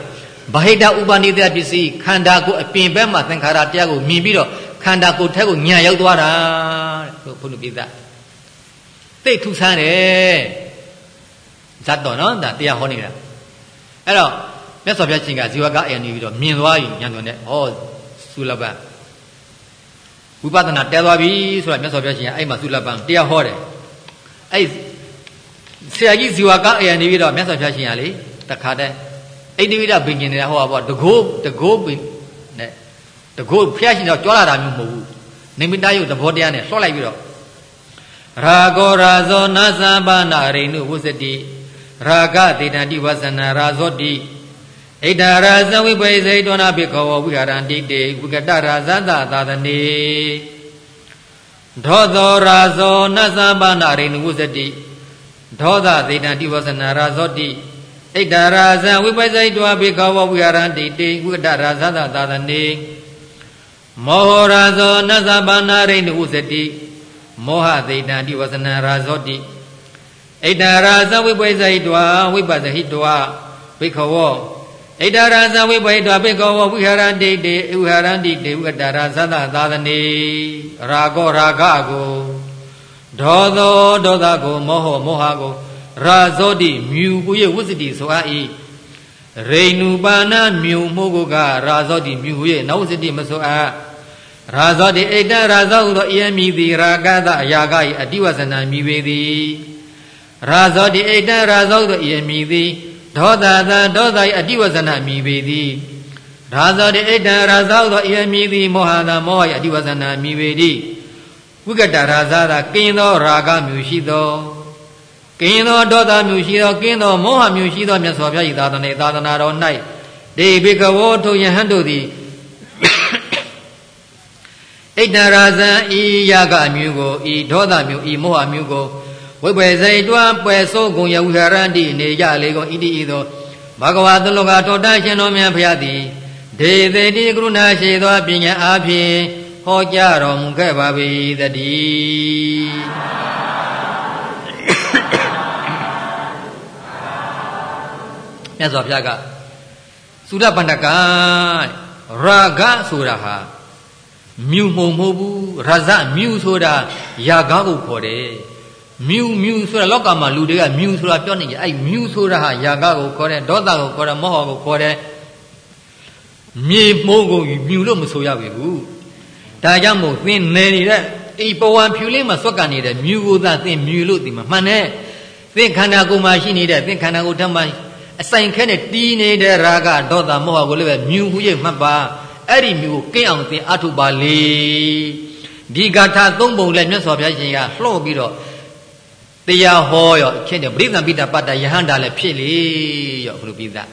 ဗဟိတဥပနိဒပစ္စည်းခန္ဓာကိုယ်အပြင်ဘက်မှာသင်္ခါရတရားကိုမြင်ပြီးတော့ခန္ဓာကိုယ်ထက်ကိုဉာဏ်ရောက်သွားတာတဲ့ဘုလိုပြသသိထူဆန်းတယ်ဇတ်တော်နော်ဒါတရားဟောနေတာအဲ့တော့မြတ်စွာဘုရားရှင်ကဇီဝကအဲ့နေပြီးတော့မြင်သွားပြီဉာဏ်တော်နဲ့ဟောသုလပံဝိပဿနာတဲသွားပြီဆိုတာမြတ်စွာဘုရားရှင်ကအဲ့မှာသုလပံတရားဟောတယ်အဲ့ဆရာကြီးဇီဝကအဲ့နေပြီးတော့မြတ်စွာဘုရားရှင်ကလေတခါတည်း အိန္ဒိဝိဒဘိညာဉ်နေတာဟောပါတကိုးတကိုးဘိနဲ့တကိုးဘုရားရှင်တော့ကြွားလာတာမျိုးမဟုတ်ဘူးနိမိတယုတ်သဘောတရားနဲ့ဆွတ်လိုက်ပြီးတော့ရာဂောရာဇောနသဘာနာရိနုဝုစတိရာဂဒေတတိဝဇနာရာဇောတိဣဒရာဇဝိပိစိတောနာပိခောဝိဟာရန္တိတေဝိကတရာဇသသာသနေဒောသောရာဇောနသဘာနာရိနုဝုစတိဒောသဒေတတိဝဇနာရာဇောတိ ဣဒရာဇဝိပိစိတောပိခောဝိဟာရန္တိတေဝိကတရာဇသသာသနေမောဟရာဇောနသဘာနာရိနုဝုစတိမောဟသိတံတိဝဇနာရာဇောတိဣဒရာဇဝိပိစိတဝဝိပဿဟိတဝဘိခဝောဣဒရာဇဝိပိတဝဘိခဝောဝိဟရန္တိတေဝိဟရန္တိတေဝိတရာသသသာသနေရာဂောရာဂကိုဒေါသောဒေါသကိုမောဟမောဟကို ရာဇောတိမြူကိုရဲ့ဝိသတိဆိုအပ်၏ရိဏုပါဏမြူမှုကိုကရာဇောတိမြူရဲ့နဝစတိမဆိုအပ်ရာဇောတိဣတရာဇောဟုသောအယံမြည်သည်ရာဂသအယာဂ၏အတိဝဇနာမြည်ပေသည်ရာဇောတိဣတရာဇောဟုသောအယံမြည်သည်ဒေါသသာဒေါသ၏အတိဝဇနာမြည်ပေသည်ရာဇောတိဣတရာဇောဟုသောအယံမြည်သည်မောဟသာမောဟ၏အတိဝဇနာမြည်ပေသည်ဝိကတရာဇသာကင်းသောရာဂမျိုးရှိသော ကင်းသောဒေါသမျိုးရှိသောကင်းသောမောဟမျိုးရှိသောမြတ်စွာဘုရား၏သာသနာသာသနာတော်၌ဒေဘိကဝောထုယဟန်တို့သည်ဣတရာဇံဤယာကအမျိုးကိုဤဒေါသမျိုးဤမောဟမျိုးကိုဝိပေစိတ်တွားပွဲဆိုးကုန်ယဝိဟရန္တိနေကြလေကုန်ဣတိဤသို့ဘဂဝါသလောကထောတရှင်တော်မြတ်ဖျားသည်ဒေသေတိကရုဏာရှိသောပညာအားဖြင့်ဟောကြားတော်မူခဲ့ပါ၏တည်း မြတ်စွာဘုရားကသုဒ္ဓပန္နကရာဂဆိုတာဟာမြူမှုံမဟုတ်ဘူးရဇမြူဆိုတာယာကားကိုခေါ်တယ်မြူမြူဆိုတာလောကမှာလူတွေကမြူဆိုတာပြောနေကြအဲ့မြူဆိုတာဟာယာကားကိုခေါ်တယ်ဒေါသကိုခေါ်တယ်မောဟကိုခေါ်တယ်မြေမှုံကိုမြူလို့မဆိုရဘူးဒါကြောင့်မို့သင်နေနေတဲ့အိပဝံဖြူလေးမှာစွက်ကန်နေတဲ့မြူကိုသာသင်မြူလို့ဒီမှာမှန်တယ်သင်ခန္ဓာကိုယ်မှာရှိနေတဲ့သင်ခန္ဓာကိုယ်ထက်မှ အဆိုင်ခဲနဲ့တီးနေတဲ့ရာဂဒေါသမောဟကိုလည်းပဲမြူဟုရဲ့မှတ်ပါအဲ့ဒီမျိုးကိုကင်းအောင်သင်အထုပါလေဒီဂါထာသုံးပုံလည်းမြတ်စွာဘုရားရှင်ကလှော့ပြီးတော့တရားဟောရောဖြစ်တယ်ပရိသံပိတပတ္တယဟန္တာလည်းဖြစ်လေရောဘုလိုပြီးသား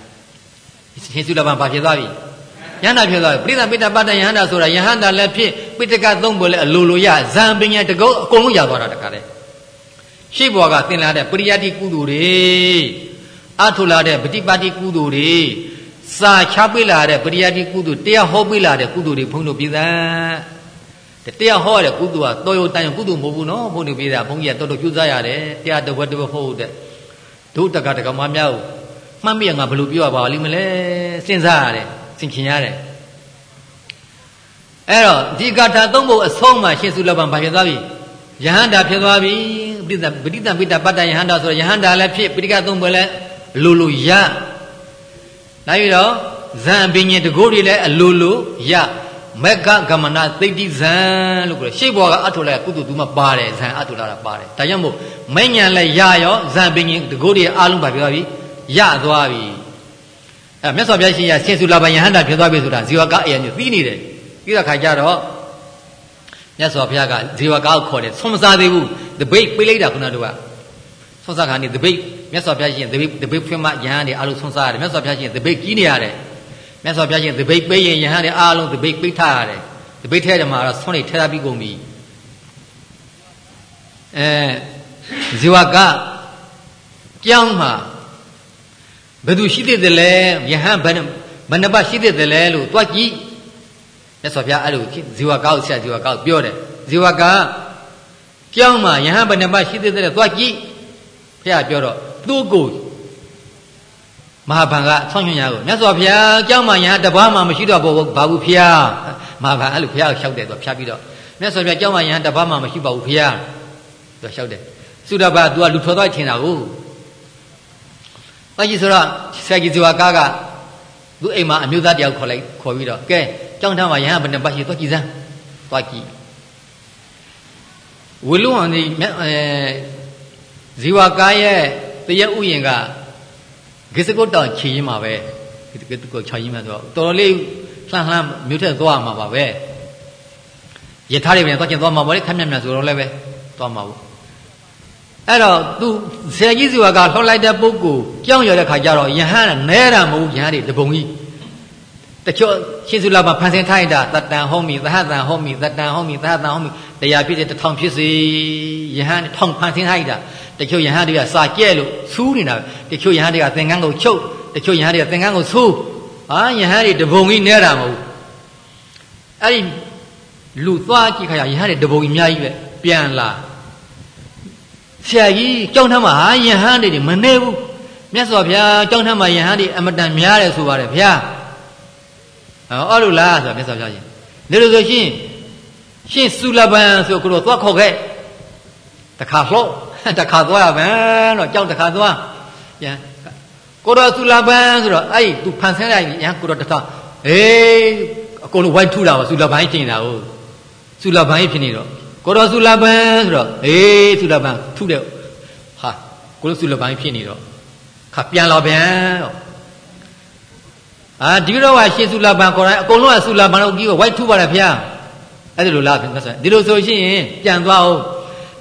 ရှင်စုလပံဘာဖြစ်သွားပြီယဟန္တာဖြစ်သွားပြီပရိသံပိတပတ္တယဟန္တာဆိုတာယဟန္တာလည်းဖြစ်ပိတကသုံးပုံလည်းအလိုလိုရဇံပင်ရတကုတ်အကုန်လုံးရသွားတာတခါတည်းရှိဘွားကသင်လာတဲ့ပရိယတိကုသိုလ်တွေ အထုလာတဲ့ပฏิပါတိကုသိုလ်တွေစာချပေးလာတဲ့ပရိယတိကုသိုလ်တရားဟောပေးလာတဲ့ကုသိုလ်တွေဘုန်းတို့ပြည်သားတရားဟောတဲ့ကုသိုလ်ကတော်ရုံတန်ရုံကုသိုလ်မဟုတ်ဘူးနော်ဘုန်းတို့ပြည်သားဘုန်းကြီးကတော်တော်ကြိုးစားရတယ်တရားတဝက်တဝက်ဟုတ်တဲ့ဒုတကတကမများကိုမှတ်မိရငါဘယ်လိုပြောရပါလိမ့်မလဲစဉ်းစားရတယ်သင်ခင်ရတယ်အဲ့တော့ဒီကထာသုံးဖို့အဆုံးမှာရှင်းစုလပံဘာဖြစ်သွားပြီယဟန္တာဖြစ်သွားပြီပဋိသပဋိသပိတ္တပတ္တယဟန္တာဆိုတော့ယဟန္တာလည်းဖြစ်ပိဋကသုံးပွဲလည်း လိုလိုရနောက်ပြီးတော့ဇံပင်ញတကိုးတွေလည်းအလိုလိုရမက္ခကမနာသိတိဇံလို့ပြောရှေ့ဘောကအထုလိုက်ကုသသူမပါတယ်ဇံအထုလာတာပါတယ်ဒါကြောင့်မို့မဉ္ဇဏ်လည်းရရောဇံပင်ញတကိုးတွေအားလုံးပါပြောပြီရသွားပြီအဲမြတ်စွာဘုရားရှင်ရရှင်စုလာဘယဟန္တာဖြစ်သွားပြီဆိုတာဇီဝကအေယညသိနေတယ်ပြီးတော့ခါကြတော့မြတ်စွာဘုရားကဇီဝကကိုခေါ်တယ်ဆုံးမစားသေးဘူးတပိတ်ပေးလိုက်တာခုနတို့ ကဆုံးစားခါနေတပိတ်မြတ်စွာဘုရားရှင်တပိတ်တပိတ်ဖွင့်မှယဟန်တွေအားလုံးဆုံးစားရတယ်မြတ်စွာဘုရားရှင်တပိတ်ကြီးနေရတယ်မြတ်စွာဘုရားရှင်တပိတ်ပေးရင်ယဟန်တွေအားလုံးတပိတ်ပိတ်ထားရတယ်တပိတ်ထဲတယ်မှာတော့ဆွမ်းနေထဲထားပြီးကုန်ပြီအဲဇီဝကကြောင်းမှာဘယ်သူရှိသေးတယ်လဲယဟန်ဘယ်ဘယ်နှပတ်ရှိသေးတယ်လဲလို့တွားကြည့်မြတ်စွာဘုရားအဲ့လိုဇီဝကောက်ဆရာဇီဝကောက်ပြောတယ်ဇီဝကကျောင်းမှာယဟန်ဘယ်နှပါရှိသေးတယ်သွားကြည့် ဖះပြောတော့သူ့ကိုမဟာဗန်ကဆောင်းညွှန်ရကိုမြတ်စွာဘုရားကျောင်းမှာယဟန်တပါးမှမရှိတော့ဘူးဘာဘူးဖះမဟာဗန်အဲ့လိုဖះကိုလျှောက်တယ်သူဖျားပြီးတော့မြတ်စွာဘုရားကျောင်းမှာယဟန်တပါးမှမရှိပါဘူးဖះသူလျှောက်တယ်သုဒ္ဓဘာ तू ကလူထော်သွားထင်တာကိုဘာကြီးဆိုတော့ဆရာကြီးဇဝကားကသူအိမ်မှာအမျိုးသားတယောက်ခေါ်လိုက်ခေါ်ပြီးတော့ကဲကျောင်းထမ်းမှာယဟန်ဘယ်နှပါရှိသွားကြည့်စမ်းသွားကြည့်ဝီလူအောင်ဒီအဲ ဇီဝကားရဲ့တရက်ဥယင်ကဂစ္စကုတ်တောင်ခြေရင်းမှာပဲဂစ္စကုတ်ခြေရင်းမှာဆိုတော့တော်တော်လေးလှမ်းလှမ်းမြို့ထက်သွားမှာပါပဲယထာတွေပြန်သွားကျင်သွားမှာပါလေခက်မြက်မြက်ဆိုတော့လည်းပဲသွားမှာပေါ့အဲ့တော့သူဆရာကြီးဇီဝကလှောက်လိုက်တဲ့ပုဂ္ဂိုလ်ကြောင်းရတဲ့ခါကျတော့ယဟန်နဲတာမဟုတ်ယဟန်တွေတပုံကြီးတချို့ရှင်စုလာမှာဖန်ဆင်းထားရတာတတန်ဟောမိသဟတန်ဟောမိတတန်ဟောမိသဟတန်ဟောမိတရားဖြစ်တဲ့တထောင်ဖြစ်စေယဟန်ထောင်ဖန်ဆင်းထားရတာ တချို့ယဟန်တွေကစာကြဲ့လို့ဆူးနေတာတချို့ယဟန်တွေကသင်္ကန်းကိုချုပ်တချို့ယဟန်တွေကသင်္ကန်းကိုဆူးဟာယဟန်တွေတပုံကြီးနဲတာမဟုတ်အဲ့ဒီလူသွားကြည့်ခါရယဟန်တွေတပုံကြီးအများကြီးပဲပြန်လာဆရာကြီးကြောင်းထမ်းမှာဟာယဟန်တွေမနေဘူးမြတ်စွာဘုရားကြောင်းထမ်းမှာယဟန်တွေအမတန်များတယ်ဆိုပါတယ်ဗျာအော်လို့လားဆိုတာမြတ်စွာဘုရားရှင်နေလို့ဆိုရှင်ရှင်စုလပန်ဆိုကိုတော့သွားခေါ်ခဲ့တခါလှော့ တခါသွားရမယ်တော့ကြောက်တခါသွားပြန်ကိုတော့စုလပန်ဆိုတော့အဲ့သူဖန်ဆင်းလိုက်ရန်ကိုတော့တခါအေးအကုန်လုံးဝိုင်းထူတာပါစုလပန်ချင်းတာဟုတ်စုလပန်ဖြစ်နေတော့ကိုတော့စုလပန်ဆိုတော့အေးစုလပန်ထူတယ်ဟာကိုလို့စုလပန်ဖြစ်နေတော့ခါပြန်လာပြန်တော့အာဒီတော့ကရှေ့စုလပန်ခေါ်တိုင်းအကုန်လုံးကစုလပန်တော့ကြီးကဝိုက်ထူပါတယ်ဖျားအဲ့ဒါလိုလားဖြစ်ဆက်ဒီလိုဆိုရှင်ပြန်သွားအောင်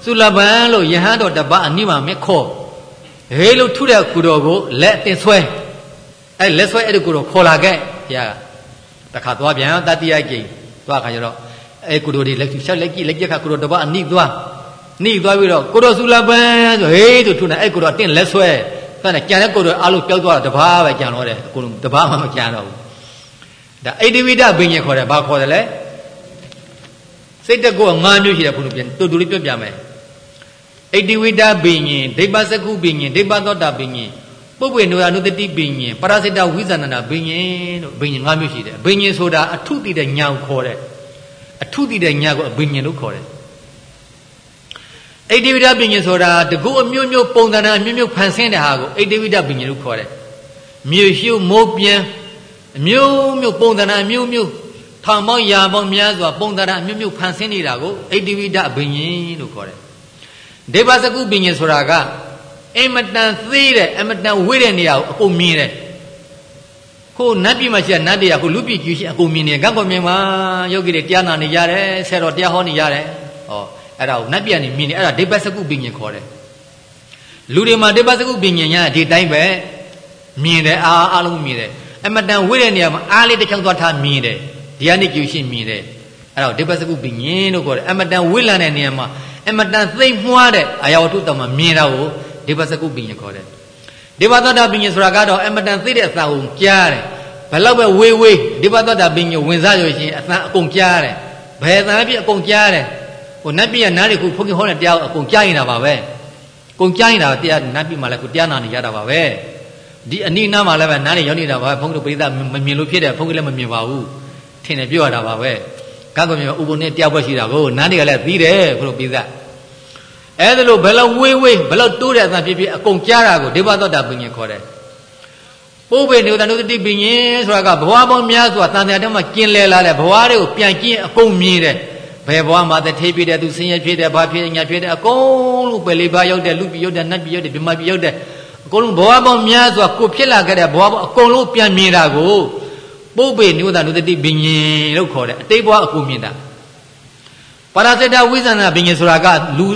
စုလပန်လို့ယဟန်တော်တပတ်အနိမမဲ့ခေါ်ဟေးလို့ထုတဲ့ကုတော်ကိုလက်တင်ဆွဲအဲ့လက်ဆွဲအဲ့ဒီကုတော်ခေါ်လာခဲ့ဘုရားတခါသွားပြန်တတိယကြိမ်သွားခါကျတော့အဲ့ကုတော်တွေလက်ချက်လက်ကြည့်လက်ကြက်ခါကုတော်တပတ်အနိသွားနိသွားပြီးတော့ကုတော်စုလပန်ဆိုဟေးဆိုထုနေအဲ့ကုတော်တင်လက်ဆွဲအဲ့ဒါကြံတဲ့ကုတော်အားလုံးပျောက်သွားတာတပါးပဲကြံတော့တယ်အကုန်လုံးတပါးမှမကြံတော့ဘူးဒါအိဒိဝိဒဘိညာခေါ်တယ်ဘာခေါ်တယ်လဲစိတ်တကောငါးမျိုးရှိတယ်ဘုရားပြန်တူတူလေးပြောပြမယ် ဣတိဝိတဘိညင်ဒိဗ္ဗစကုဘိညင်ဒိဗ္ဗသောတာဘိညင်ပုပ္ပေနုယနုတတိဘိညင်ပရစိတဝိဇာဏနာဘိညင်တို့ဘိညင်၅မျိုးရှိတယ်ဘိညင်ဆိုတာအထုတည်တဲ့ညာကိုခေါ်တယ်အထုတည်တဲ့ညာကိုဘိညင်လို့ခေါ်တယ်ဣတိဝိတဘိညင်ဆိုတာတကုအမျိုးမျိုးပုံသဏ္ဍာန်အမျိုးမျိုးဖန်ဆင်းတဲ့ဟာကိုဣတိဝိတဘိညင်လို့ခေါ်တယ်မြေရှုမိုးပြန်အမျိုးမျိုးပုံသဏ္ဍာန်အမျိုးမျိုးထောင်ပေါင်းရာပေါင်းများစွာပုံသဏ္ဍာန်အမျိုးမျိုးဖန်ဆင်းနေတာကိုဣတိဝိတဘိညင်လို့ခေါ်တယ် ဒေဝစကုပညာဆိုတာကအင်မတန်သေးတဲ့အမတန်ဝေးတဲ့နေရာကိုအကုန်မြင်တယ်ခုနတ်ပြည်မှာရှိတဲ့နတ်တွေကခုလူပြည်ကြီးရှိအကုန်မြင်နေကံကောမြင်မှာယောဂီတွေတရားနာနေကြတယ်ဆရာတော်တရားဟောနေကြတယ်ဟောအဲ့ဒါကိုနတ်ပြည်ကနေမြင်နေအဲ့ဒါဒေဝစကုပညာခေါ်တယ်လူတွေမှာဒေဝစကုပညာညာဒီတိုင်းပဲမြင်တယ်အားအားလုံးမြင်တယ်အမတန်ဝေးတဲ့နေရာမှာအားလေးတစ်ချောင်းသွားထားမြင်တယ်ဒီကနေ့ကြည့်ရှင်းမြင်တယ်အဲ့ဒါဒေဝစကုပညာလို့ခေါ်တယ်အမတန်ဝေးလံတဲ့နေရာမှာ အမတန်သိမ့်မွှားတဲ့အရာဝတ္ထုတော်မှာမြင်တာကိုဒေဝစကုပညာခေါ်တယ်ဒေဝသတ္တပညာဆိုတာကတော့အမတန်သိတဲ့အသံကိုကြားတယ်ဘယ်လောက်ပဲဝေးဝေးဒေဝသတ္တပညာဝင်စားရရှင်အသံအကုန်ကြားတယ်ဘယ်သံဖြစ်အကုန်ကြားတယ်ဟိုနတ်ပြည်ကနားတွေခုဘုန်းကြီးဟောတဲ့တရားကိုအကုန်ကြားရင်တာပါပဲအကုန်ကြားရင်တာတရားနတ်ပြည်မှာလည်းခုတရားနာနေကြတာပါပဲဒီအနိနားမှာလည်းပဲနားတွေရောက်နေတာပါဘုန်းကြီးတို့ပရိသတ်မမြင်လို့ဖြစ်တယ်ဘုန်းကြီးလည်းမမြင်ပါဘူးထင်တယ်ပြောရတာပါပဲ ကံကောမြင်ဥပုံနဲ့တရားပွဲရှိတာကိုနားတွေကလည်းသိတယ်ဘုလိုပိသအဲ့ဒါလို့ဘယ်လောက်ဝေးဝေးဘယ်လောက်တိုးတဲ့အသံဖြစ်ဖြစ်အကုန်ကြားတာကိုဒေဝသောတာပင်ခေါ်တယ်ပိုးပေနေတနုတတိပင်ဆိုတာကဘဝပေါင်းများစွာတန်တရားထဲမှာကျင်လည်လာတဲ့ဘဝတွေကိုပြန်ကျင်အကုန်မြင်တယ်ဘယ်ဘဝမှာတထေးဖြစ်တဲ့သူဆင်းရဲဖြစ်တဲ့ဘာဖြစ်ညာဖြစ်တဲ့အကုန်လုံးပဲလေးပါရောက်တဲ့လူပြရောက်တဲ့နတ်ပြရောက်တဲ့ဗြဟ္မာပြရောက်တဲ့အကုန်လုံးဘဝပေါင်းများစွာကိုဖြစ်လာခဲ့တဲ့ဘဝပေါင်းအကုန်လုံးပြန်မြင်တာကို ပုပ္ပေနိဝဒနုတတိဘိညင်လို့ခေါ်တယ်အတိတ်ဘဝအကုန်မြင်တာပါရစေတဝိဇ္ဇနာဘိညင်ဆိုတာကလူ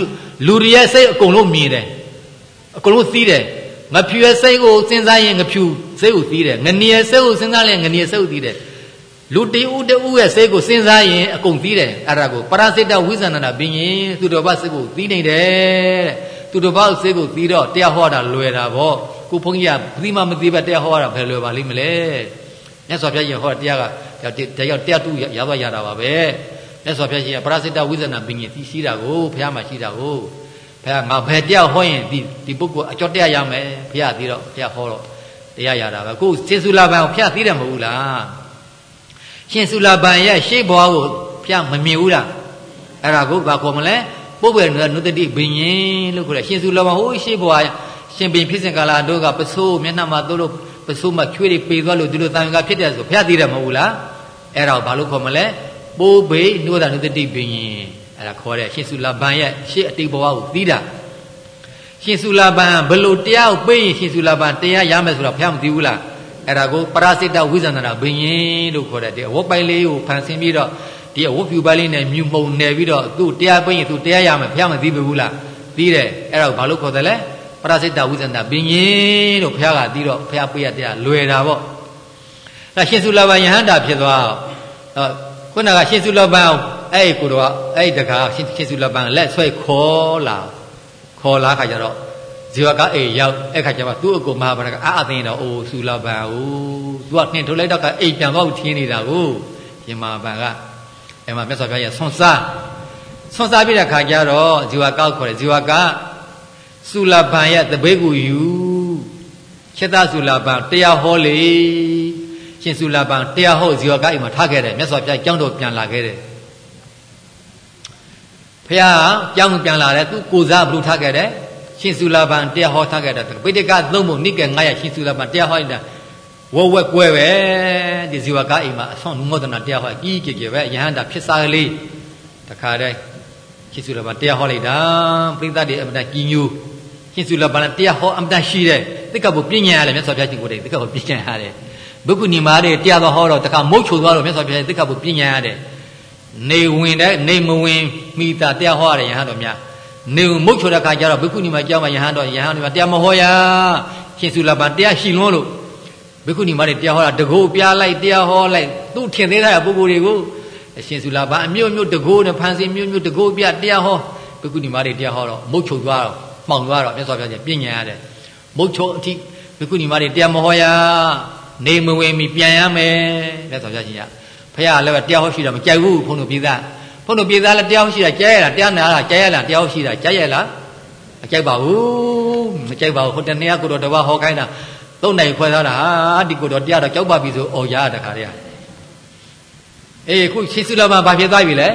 လူတွေရဲ့စိတ်အကုန်လုံးမြင်တယ်အကုန်လုံးသိတယ်ငဖြူရဲ့စိတ်ကိုစဉ်းစားရင်ငဖြူစိတ်ကိုသိတယ်ငနီရဲ့စိတ်ကိုစဉ်းစားရင်ငနီရဲ့စိတ်ကိုသိတယ်လူတဦးတဦးရဲ့စိတ်ကိုစဉ်းစားရင်အကုန်သိတယ်အဲ့ဒါကိုပရစေတဝိဇ္ဇနာဘိညင်သူတော်ဘာစိတ်ကိုသိနေတယ်တဲ့သူတော်ဘာစိတ်ကိုသိတော့တရားဟောတာလွယ်တာဗောကိုဘုန်းကြီးကပြီးမှမသိပဲတရားဟောတာဘယ်လွယ်ပါလိမ့်မလဲ မြတ်စွာဘုရားရှင်ဟောတရားကတရားတရားတူရသွားရတာပါပဲမြတ်စွာဘုရားရှိတာပရစိတဝိဇ္ဇနာပညာသိရှိတာကိုဘုရားမှာရှိတာကိုဘုရားငါဘယ်တရားဟောရင်ဒီဒီပုဂ္ဂိုလ်အကျော်တရားရမယ်ဘုရားသိတော့ဘုရားဟောတော့တရားရတာပဲကိုရှင်စုလာပန်ကိုဘုရားသိတယ်မဟုတ်ဘူးလားရှင်စုလာပန်ရဲ့ရှေ့ဘွားကိုဘုရားမမြင်ဘူးလားအဲ့ဒါကိုဘာခေါ်မလဲပုပ္ပေနုတတိဘိညာဉ်လို့ခေါ်တယ်ရှင်စုလာပန်ဟိုရှေ့ဘွားရှင်ဘင်ဖြစ်စဉ်ကာလတို့ကပစိုးမျက်နှာမှာတို့လို့ ပစိုးမှာချွေးတွေပေသွားလို့ဒီလိုတန်ခါဖြစ်တယ်ဆိုဘုရားသိတယ်မဟုတ်ဘူးလားအဲ့ဒါကိုဘာလို့ခေါ်မလဲပိုးဘေနှုဒနုတတိပင်ရင်အဲ့ဒါခေါ်တဲ့ရှင်စုလာဘန်ရဲ့ရှေ့အတိတ်ဘဝကိုသိတာရှင်စုလာဘန်ဘလို့တရားကိုပေးရင်ရှင်စုလာဘန်တရားရမယ်ဆိုတော့ဘုရားမသိဘူးလားအဲ့ဒါကိုပရစိတဝိဇ္ဇန္တနာဘင်ရင်လို့ခေါ်တဲ့ဒီအဝတ်ပိုင်လေးကိုဖန်ဆင်းပြီးတော့ဒီအဝတ်ဖြူပိုင်လေးနဲ့မြူမှုံနယ်ပြီးတော့သူ့တရားပေးရင်သူတရားရမယ်ဘုရားမသိဘူးလားသိတယ်အဲ့ဒါကိုဘာလို့ခေါ်တယ်လဲ ပရစိတဝိဇ္ဇန္တဘင်ရင်လို့ဘုရားကသိတော့ဘုရားပေးရတရားလွယ်တာပေါ့အဲ့ရှင်စုလာဘန်ယဟန္တာဖြစ်သွားတော့ခုနကရှင်စုလပန်းအဲ့ကိုတော့အဲ့တကားရှင်ရှင်စုလပန်းလက်ဆွဲခေါ်လာခေါ်လာခါကျတော့ဇေဝကအိမ်ရောက်အဲ့ခါကျမှသူ့အကိုမဟာဗရကအာအသိတော့အိုစုလပန်းအိုသူကနှင်ထုတ်လိုက်တော့ကအိမ်ပြန်တော့ထင်းနေတာကိုရှင်မဟာဗန်ကအဲ့မှာမြတ်စွာဘုရားရဲ့ဆွန်စားဆွန်စားပြတဲ့ခါကျတော့ဇေဝကောက်ခေါ်တယ်ဇေဝက စုလပန်းရဲ့တပိတ်ကိုယူချက်သားစုလပန်းတရားဟောလေရှင်စုလာပန်တရားဟောဇီဝကအိမ်မှာထားခဲ့တယ်မြတ်စွာဘုရားကျောင်းတော်ပြန်လာခဲ့တယ်ဘုရားကျောင်းပြန်လာတယ်သူကိုစားဘလို့ထားခဲ့တယ်ရှင်စုလာပန်တရားဟောထားခဲ့တယ်ပိဋကသုံးဖို့နိကေ900ရှင်စုလာပန်တရားဟောနေတာဝဝက်ကွဲပဲဒီဇီဝကအိမ်မှာအဆောင်နုမောဒနာတရားဟောကြီးကြီးကြီးပဲယဟန္တာဖြစ်စားကလေးတခါတည်းရှင်စုလာပန်တရားဟောလိုက်တာပိဋကတွေအမတကြီးညို ရှင်စုလာပန်တရားဟောအမတရှိတယ်တိက္ကပုပညာရတယ်မြတ်စွာဘုရားရှင်ကိုယ်တည်းတိက္ကပုပညာရတယ်ဘုက္ခုနီမာတွေတရားတော်ဟောတော့တခါမုတ်ချိုသွားတော့မြတ်စွာဘုရားသိက္ခာပုပညာရတယ်နေဝင်တဲ့နေမဝင်မိတာတရားဟောရတယ်ယဟန်တော်များနေမုတ်ချိုတဲ့ခါကျတော့ဘုက္ခုနီမာကြောင်းမှာယဟန်တော်ယဟန်တော်များတရားမဟောရရှင်စုလာပန်တရားရှိလွန်းလို့ဘုက္ခုနီမာတွေတရားဟောတာတကိုးပြားလိုက်တရားဟောလိုက်သူ့ထင်သေးတဲ့ပုဂ္ဂိုလ်တွေကိုအရှင်စုလာပန်အမျိုးမျိုးတကိုးနဲ့ဖန်ဆင်းမျိုးမျိုးတကိုးပြတရားဟောဘုက္ခုနီမာတွေတရားဟောတော့မုတ်ချိုသွားတော့ မှောင်သွားတော့မြတ်စွာဘုရားပညာရတယ်မုတ်ချိုအထိဘုက္ခုနီမာတွေတရားမဟောရနေမဝင်မီပြန်ရမယ်မြတ်စွာဘုရားရှင်ကဖះလည်းပဲတရားဟောရှိတာမကြိုက်ဘူးဘုန်းတော်ပြည်သားဘုန်းတော်ပြည်သားလည်းတရားဟောရှိတာကြားရလားတရားနာလားကြားရလားတရားဟောရှိတာကြားရလားမကြိုက်ပါဘူးမကြိုက်ပါဘူးဟိုတနေ့ကိုတော့တပတ်ဟောခိုင်းတာသုံးနိုင်ခွဲထားတာဟာဒီကိုတော့တရားတော့ကြောက်ပါပြီဆိုအော်ရတခါတည်းအေးခုရှိစုလာမှာဘာဖြစ်သွားပြီလဲ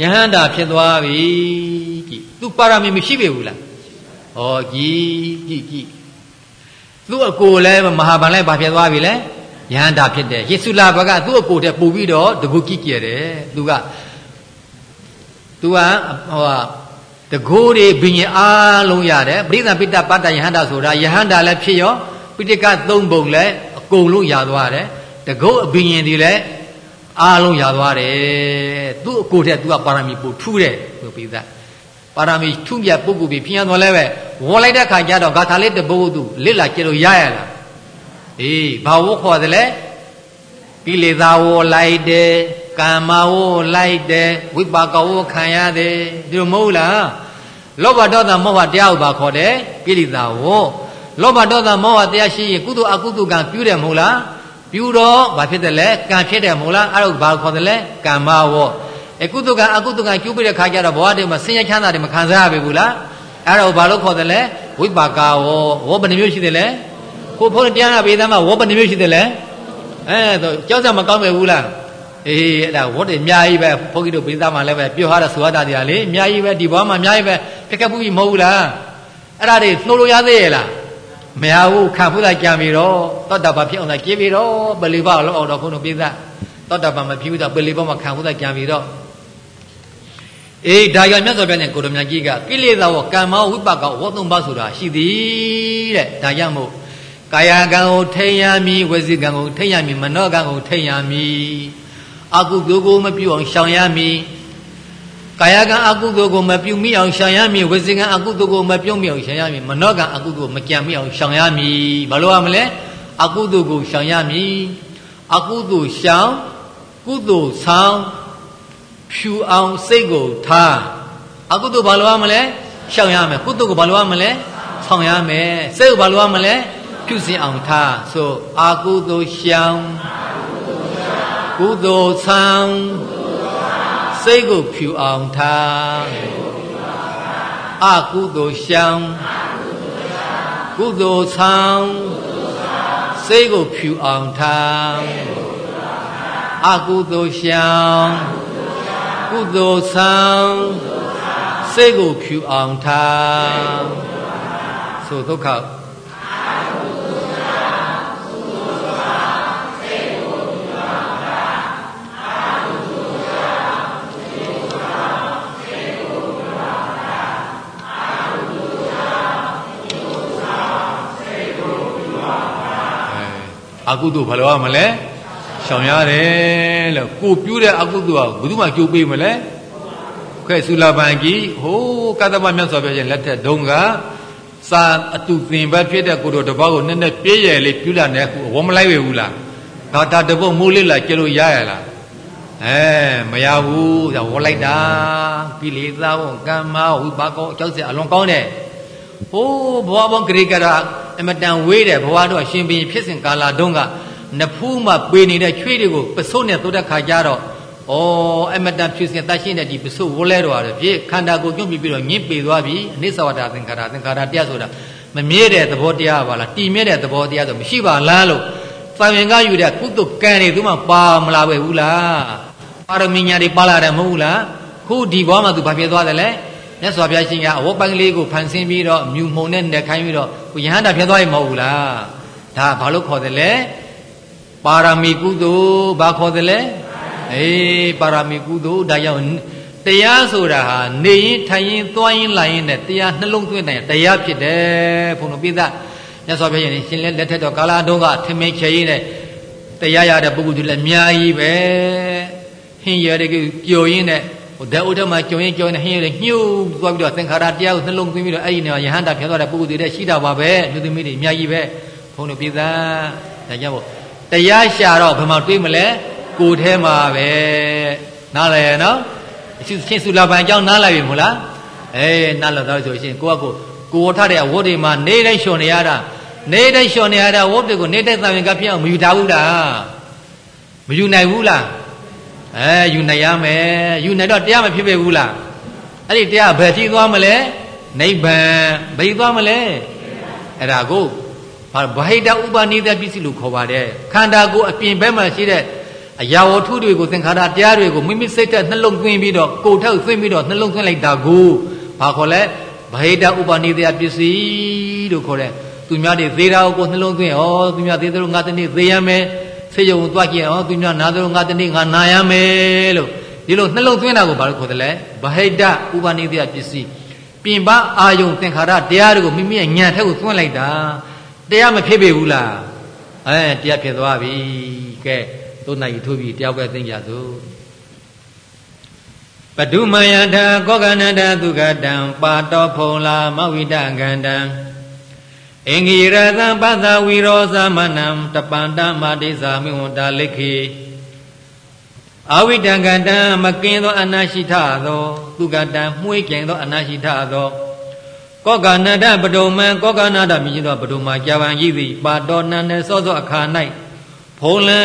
ယဟန္တာဖြစ်သွားပြီကြည်သူပါရမီမရှိပြီဘူးလားဟောကြည်ကြည်ကြည်သူ့အကိုလည်းမဟာဗန်လည်းဘာဖြစ်သွားပြီလဲယဟန္တာဖြစ်တယ်ယေစုလာဘကသူ့အကိုတဲ့ပူပြီးတော့တကူကြည့်ကြတယ်သူကသူကဟိုတကိုးတွေဘိညာအားလုံးရတယ်ပရိသပိတ္တပတ္တယဟန္တာဆိုတာယဟန္တာလည်းဖြစ်ရောပိဋကသုံးပုံလည်းအကုန်လုံးရသွားတယ်တကုတ်အဘိညာဉ်တွေလည်း အားလုံးရသွားတယ်သူ့အကိုတဲ့သူကပါရမီပို့ထူးတယ်လို့ပိသပါရမီထုမြတ်ပုဂ္ဂိုလ်ပြီးဖျံတော်လဲပဲဝေါ်လိုက်တဲ့ခါကျတော့ဂါထာလေးတပုတ်သူလစ်လာကျလို့ရရလားအေးဘာဝခေါ်တယ်လဲကိလေသာဝလိုက်တယ်ကာမဝလိုက်တယ်ဝိပါကဝခံရတယ်ဒီလိုမဟုတ်လားလောဘဒေါသမောဟတရားဥပါခေါ်တယ်ကိလေသာဝလောဘဒေါသမောဟတရားရှိရင်ကုသိုလ်အကုသိုလ်ကံပြုတယ်မဟုတ်လား ပြုတော့ဘာဖြစ်တယ်လဲကံဖြစ်တယ်မဟုတ်လားအဲ့ဒါဘာခေါ်တယ်လဲကာမဝအကုသိုလ်ကအကုသိုလ်ကကျိုးပြတဲ့ခါကျတော့ဘဝတည်းမှာဆင်းရဲချမ်းသာတွေမခံစားရပြီဘူးလားအဲ့ဒါကိုဘာလို့ခေါ်တယ်လဲဝိပါကာဝဝဘယ်နှမျိုးရှိတယ်လဲကိုဖုန်းတရားနာပေးသားမှာဝဘယ်နှမျိုးရှိတယ်လဲအဲဆိုကြောက်ကြမကောင်းပဲဘူးလားအေးအဲ့ဒါဝတ်တယ်အများကြီးပဲဘုန်းကြီးတို့ပေးသားမှာလည်းပဲပြောထားတဲ့သုဝတ္တတရားလေအများကြီးပဲဒီဘဝမှာအများကြီးပဲပြက်ကပ်ဘူးကြီးမဟုတ်ဘူးလားအဲ့ဒါတွေနှိုးလို့ရသေးရဲ့လား မရဘူးခံဖို့သာကြံပြီတော့သောတာပန်ဖြစ်အောင်သာကြည်ပြီတော့ပလီပါလောက်အောင်တော့ဘုန်းတော်ပေးသားသောတာပန်မဖြစ်ဘူးသာပလီပါမှာခံဖို့သာကြံပြီတော့အေးဒါကြောင့်မြတ်စွာဘုရားနဲ့ကိုရမကြီးကကိလေသာဝကမ္မဝိပကဝသုံးပါဆိုတာရှိသည်တဲ့ဒါကြောင့်မို့ကာယကံကိုထိန်ရမည်ဝစီကံကိုထိန်ရမည်မနောကံကိုထိန်ရမည်အကုသိုလ်ကိုမပြုအောင်ရှောင်ရမည် ကာယကံအကုသိုလ်ကိုမပြုမိအောင်ရှောင်ရမည်ဝစီကံအကုသိုလ်ကိုမပြုမိအောင်ရှောင်ရမည်မနောကံအကုသိုလ်မကြံမိအောင်ရှောင်ရမည်ဘာလို့ရမလဲအကုသိုလ်ကိုရှောင်ရမည်အကုသိုလ်ရှောင်ကုသိုလ်ဆောင်ဖြူအောင်စိတ်ကိုထားအကုသိုလ်ဘာလို့ရမလဲရှောင်ရမယ်ကုသိုလ်ကိုဘာလို့ရမလဲဆောင်ရမယ်စိတ်ကိုဘာလို့ရမလဲပြုစင်အောင်ထားဆိုအာကုသိုလ်ရှောင်ကုသိုလ်ဆောင် စိတ်ကိုဖြူအောင်ထားအကုသိုလ်ရှောင်ကုသိုလ်ဆောင်စိတ်ကိုဖြူအောင်ထားအကုသိုလ်ရှောင်ကုသိုလ်ဆောင်စိတ်ကိုဖြူအောင်ထားဆိုဒုက္ခ အကုသို့ဘာလို့ရမလဲရှောင်ရတယ်လို့ကိုပြူးတဲ့အကုသို့ကဘယ်သူမှကြိုးပေးမလဲခွဲ့ဆူလာပန်ကြီးဟိုးကတ္တမမြတ်စွာဘုရားလက်ထက်တုန်းကစာအတူသင်ဘက်ဖြစ်တဲ့ကိုတော်တပေါက်ကိုနည်းနည်းပြည့်ရလေးပြူးလာတဲ့ခုဝမလိုက်ဝေဘူးလားဒါတာတပုတ်မိုးလေးလာကျလို့ရရလားအဲမရဘူးဒါဝလိုက်တာကိလေသာဝကမ္မဝိပါကောကြောက်စရာအလွန်ကောင်းတယ်ဟိုးဘဝပေါင်းဂရိကရာ အမတန်ဝေးတဲ့ဘဝတော့ရှင်ဘီဖြစ်စဉ်ကာလတုန်းကနဖူးမှပေနေတဲ့ချွေးတွေကိုပစုတ်နဲ့သုတ်တဲ့ခါကျတော့ဩအမတန်ဖြစ်စဉ်တတ်ရှင်းတဲ့ဒီပစုတ်ဝလဲတော်ရတယ်ဖြစ်ခန္ဓာကိုယ်ကျွန့်ပြီးပြီးတော့ညစ်ပေသွားပြီအနိစ္စဝတ္တသင်္ခါရသင်္ခါရတရားဆိုတာမမြဲတဲ့သဘောတရားပါလားတည်မြဲတဲ့သဘောတရားဆိုမရှိပါလားလို့သာဝင်ကယူတဲ့ကုသကံတွေသူမှပါမလာပဲဘူးလားပါရမီညာတွေပါလာတယ်မဟုတ်ဘူးလားခုဒီဘဝမှာသူဘာဖြစ်သွားတယ်လဲ မြတ်စွာဘုရားရှင်ကအဝတ်ပိုင်းလေးကိုဖန်ဆင်းပြီးတော့မြူမှုန်နဲ့နေခိုင်းပြီးတော့ကိုယဟန္တာဖြစ်သွားရင်မဟုတ်ဘူးလားဒါဘာလို့ခေါ်တယ်လဲပါရမီကုသိုလ်ဘာခေါ်တယ်လဲအေးပါရမီကုသိုလ်ဒါကြောင့်တရားဆိုတာဟာနေရင်ထိုင်ရင်သွားရင်လာရင်နဲ့တရားနှလုံးသွင်းတယ်တရားဖြစ်တယ်ဘုန်းတော်ပိသမြတ်စွာဘုရားရှင်ရှင်လက်ထက်တော်ကာလတုန်းကထမင်းချေရင်နဲ့တရားရတဲ့ပုဂ္ဂိုလ်တွေလည်းအများကြီးပဲဟင်းရတဲ့ကြော်ရင်းနဲ့ဟို ဓာတ်ဥဒ္ဓမှာကြုံရင်ကြုံနေဟင်းရညှို့သွားပြီးတော့သင်္ခါရတရားကိုနှလုံးသွင်းပြီးတော့အဲ့ဒီနေရာယဟန္တာဖြစ်သွားတဲ့ပုဂ္ဂိုလ်တွေတဲ့ရှိတာပါပဲလူသမီးတွေအများကြီးပဲဘုန်းတော်ပြည်သားဒါကြောင့်မို့တရားရှာတော့ဘယ်မှာတွေးမလဲကိုယ်ထဲမှာပဲနားလည်နော်အရှင်ရှင်စုလာပန်အကြောင်းနားလည်ပြီမို့လားအေးနားလည်တော့ဆိုရှင်ကိုကကိုကိုထတဲ့အဝတ်တွေမှာနေတိုင်းလျှော်နေရတာနေတိုင်းလျှော်နေရတာဝတ်တွေကိုနေတိုင်းသံဝင်ကပြအောင်မယူထားဘူးလားမယူနိုင်ဘူးလား အဲယူနိုင်ရမယ်ယူနိုင်တော့တရားမဖြစ်ပေဘူးလားအဲ့ဒီတရားဘယ်ထိသွားမလဲနိဗ္ဗာန်ဘယ်သွားမလဲအဲ့ဒါကိုဘာဗဟိတဥပနိဒပစ္စည်းလို့ခေါ်ပါတယ်ခန္ဓာကိုယ်အပြင်ဘက်မှာရှိတဲ့အရာဝတ္ထုတွေကိုသင်္ခါရတရားတွေကိုမိမိစိတ်ထဲနှလုံးသွင်းပြီးတော့ကိုယ်ထောက်သွင်းပြီးတော့နှလုံးသွင်းလိုက်တာကိုဘာခေါ်လဲဗဟိတဥပနိဒပစ္စည်းလို့ခေါ်တယ်သူများတွေသေတာကိုနှလုံးသွင်းဩသူများသေတယ်လို့ငါတနေ့သေရမယ် ဆေးရုံသွားကြည့်အောင်သူများနာတယ်လို့ငါတနေ့ငါနာရမယ်လို့ဒီလိုနှလုံးသွင်းတာကိုဘာလို့ခေါ်တယ်လဲဗဟိတဥပနိဒပစ္စည်းပြင်ပအာယုံသင်္ခါရတရားတွေကိုမိမိရဲ့ဉာဏ်ထက်ကိုသွင်းလိုက်တာတရားမဖြစ်ပေဘူးလားအဲတရားဖြစ်သွားပြီကဲသုံးနိုင်ထိုးပြီးတယောက်ပဲသိကြစို့ပဒုမယထာကောကနန္တသုခတံပါတောဖုံလာမဝိတကန္တံ အင်္ဂိရသံပသဝီရောသမနံတပန္တမတိသာမိဝန္တာလိခေအဝိတံကတံမကင်းသော အနာရှိထသော သူကတံမှုေးကြင်သောအနာရှိထသောကောကနန္ဒပဒုံမံကောကနာဒမြည်သောပဒုံမာကြာပန်ကြီးသည်ပါတော်နန္ဒစောသောအခါ၌ဖုံလံ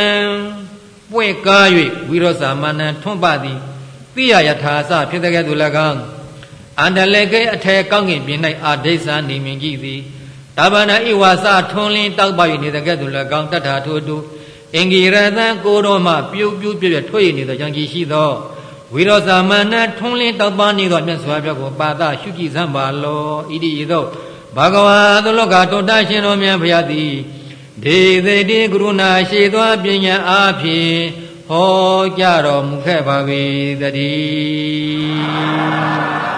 ပွင့်ကား၍ဝိရောသမနံထွန်းပသည်သိရယထာစဖြစ်တဲ့ကဲ့သို့၎င်းအန္တလေကေအထေကောင်းကင်ပြင်၌အာဒိသနေမြင်ကြည့်သည် တဗ္ဗနာဣဝါစထွန်းလင်းတောက်ပ၍နေတဲ့ကဲ့သို့၎င်းတတ္ထာထိုတုအင်္ဂိရသံကိုတော်မှပြုတ်ပြုတ်ပြည့်ပြည့်ထွေးနေသောကြောင့်ကြည်ရှိသောဝိရောသမဏထွန်းလင်းတောက်ပနေသောမြတ်စွာဘုရားကိုပါဒရှုကြည်စမ်းပါလောဣတိဤသို့ဘဂဝါသလောကတောတရှင်တော်မြတ်ဘုရားသည်ဒေသေတိကရုဏာရှိသောပညာအားဖြင့်ဟောကြားတော်မူခဲ့ပါ၏တည်း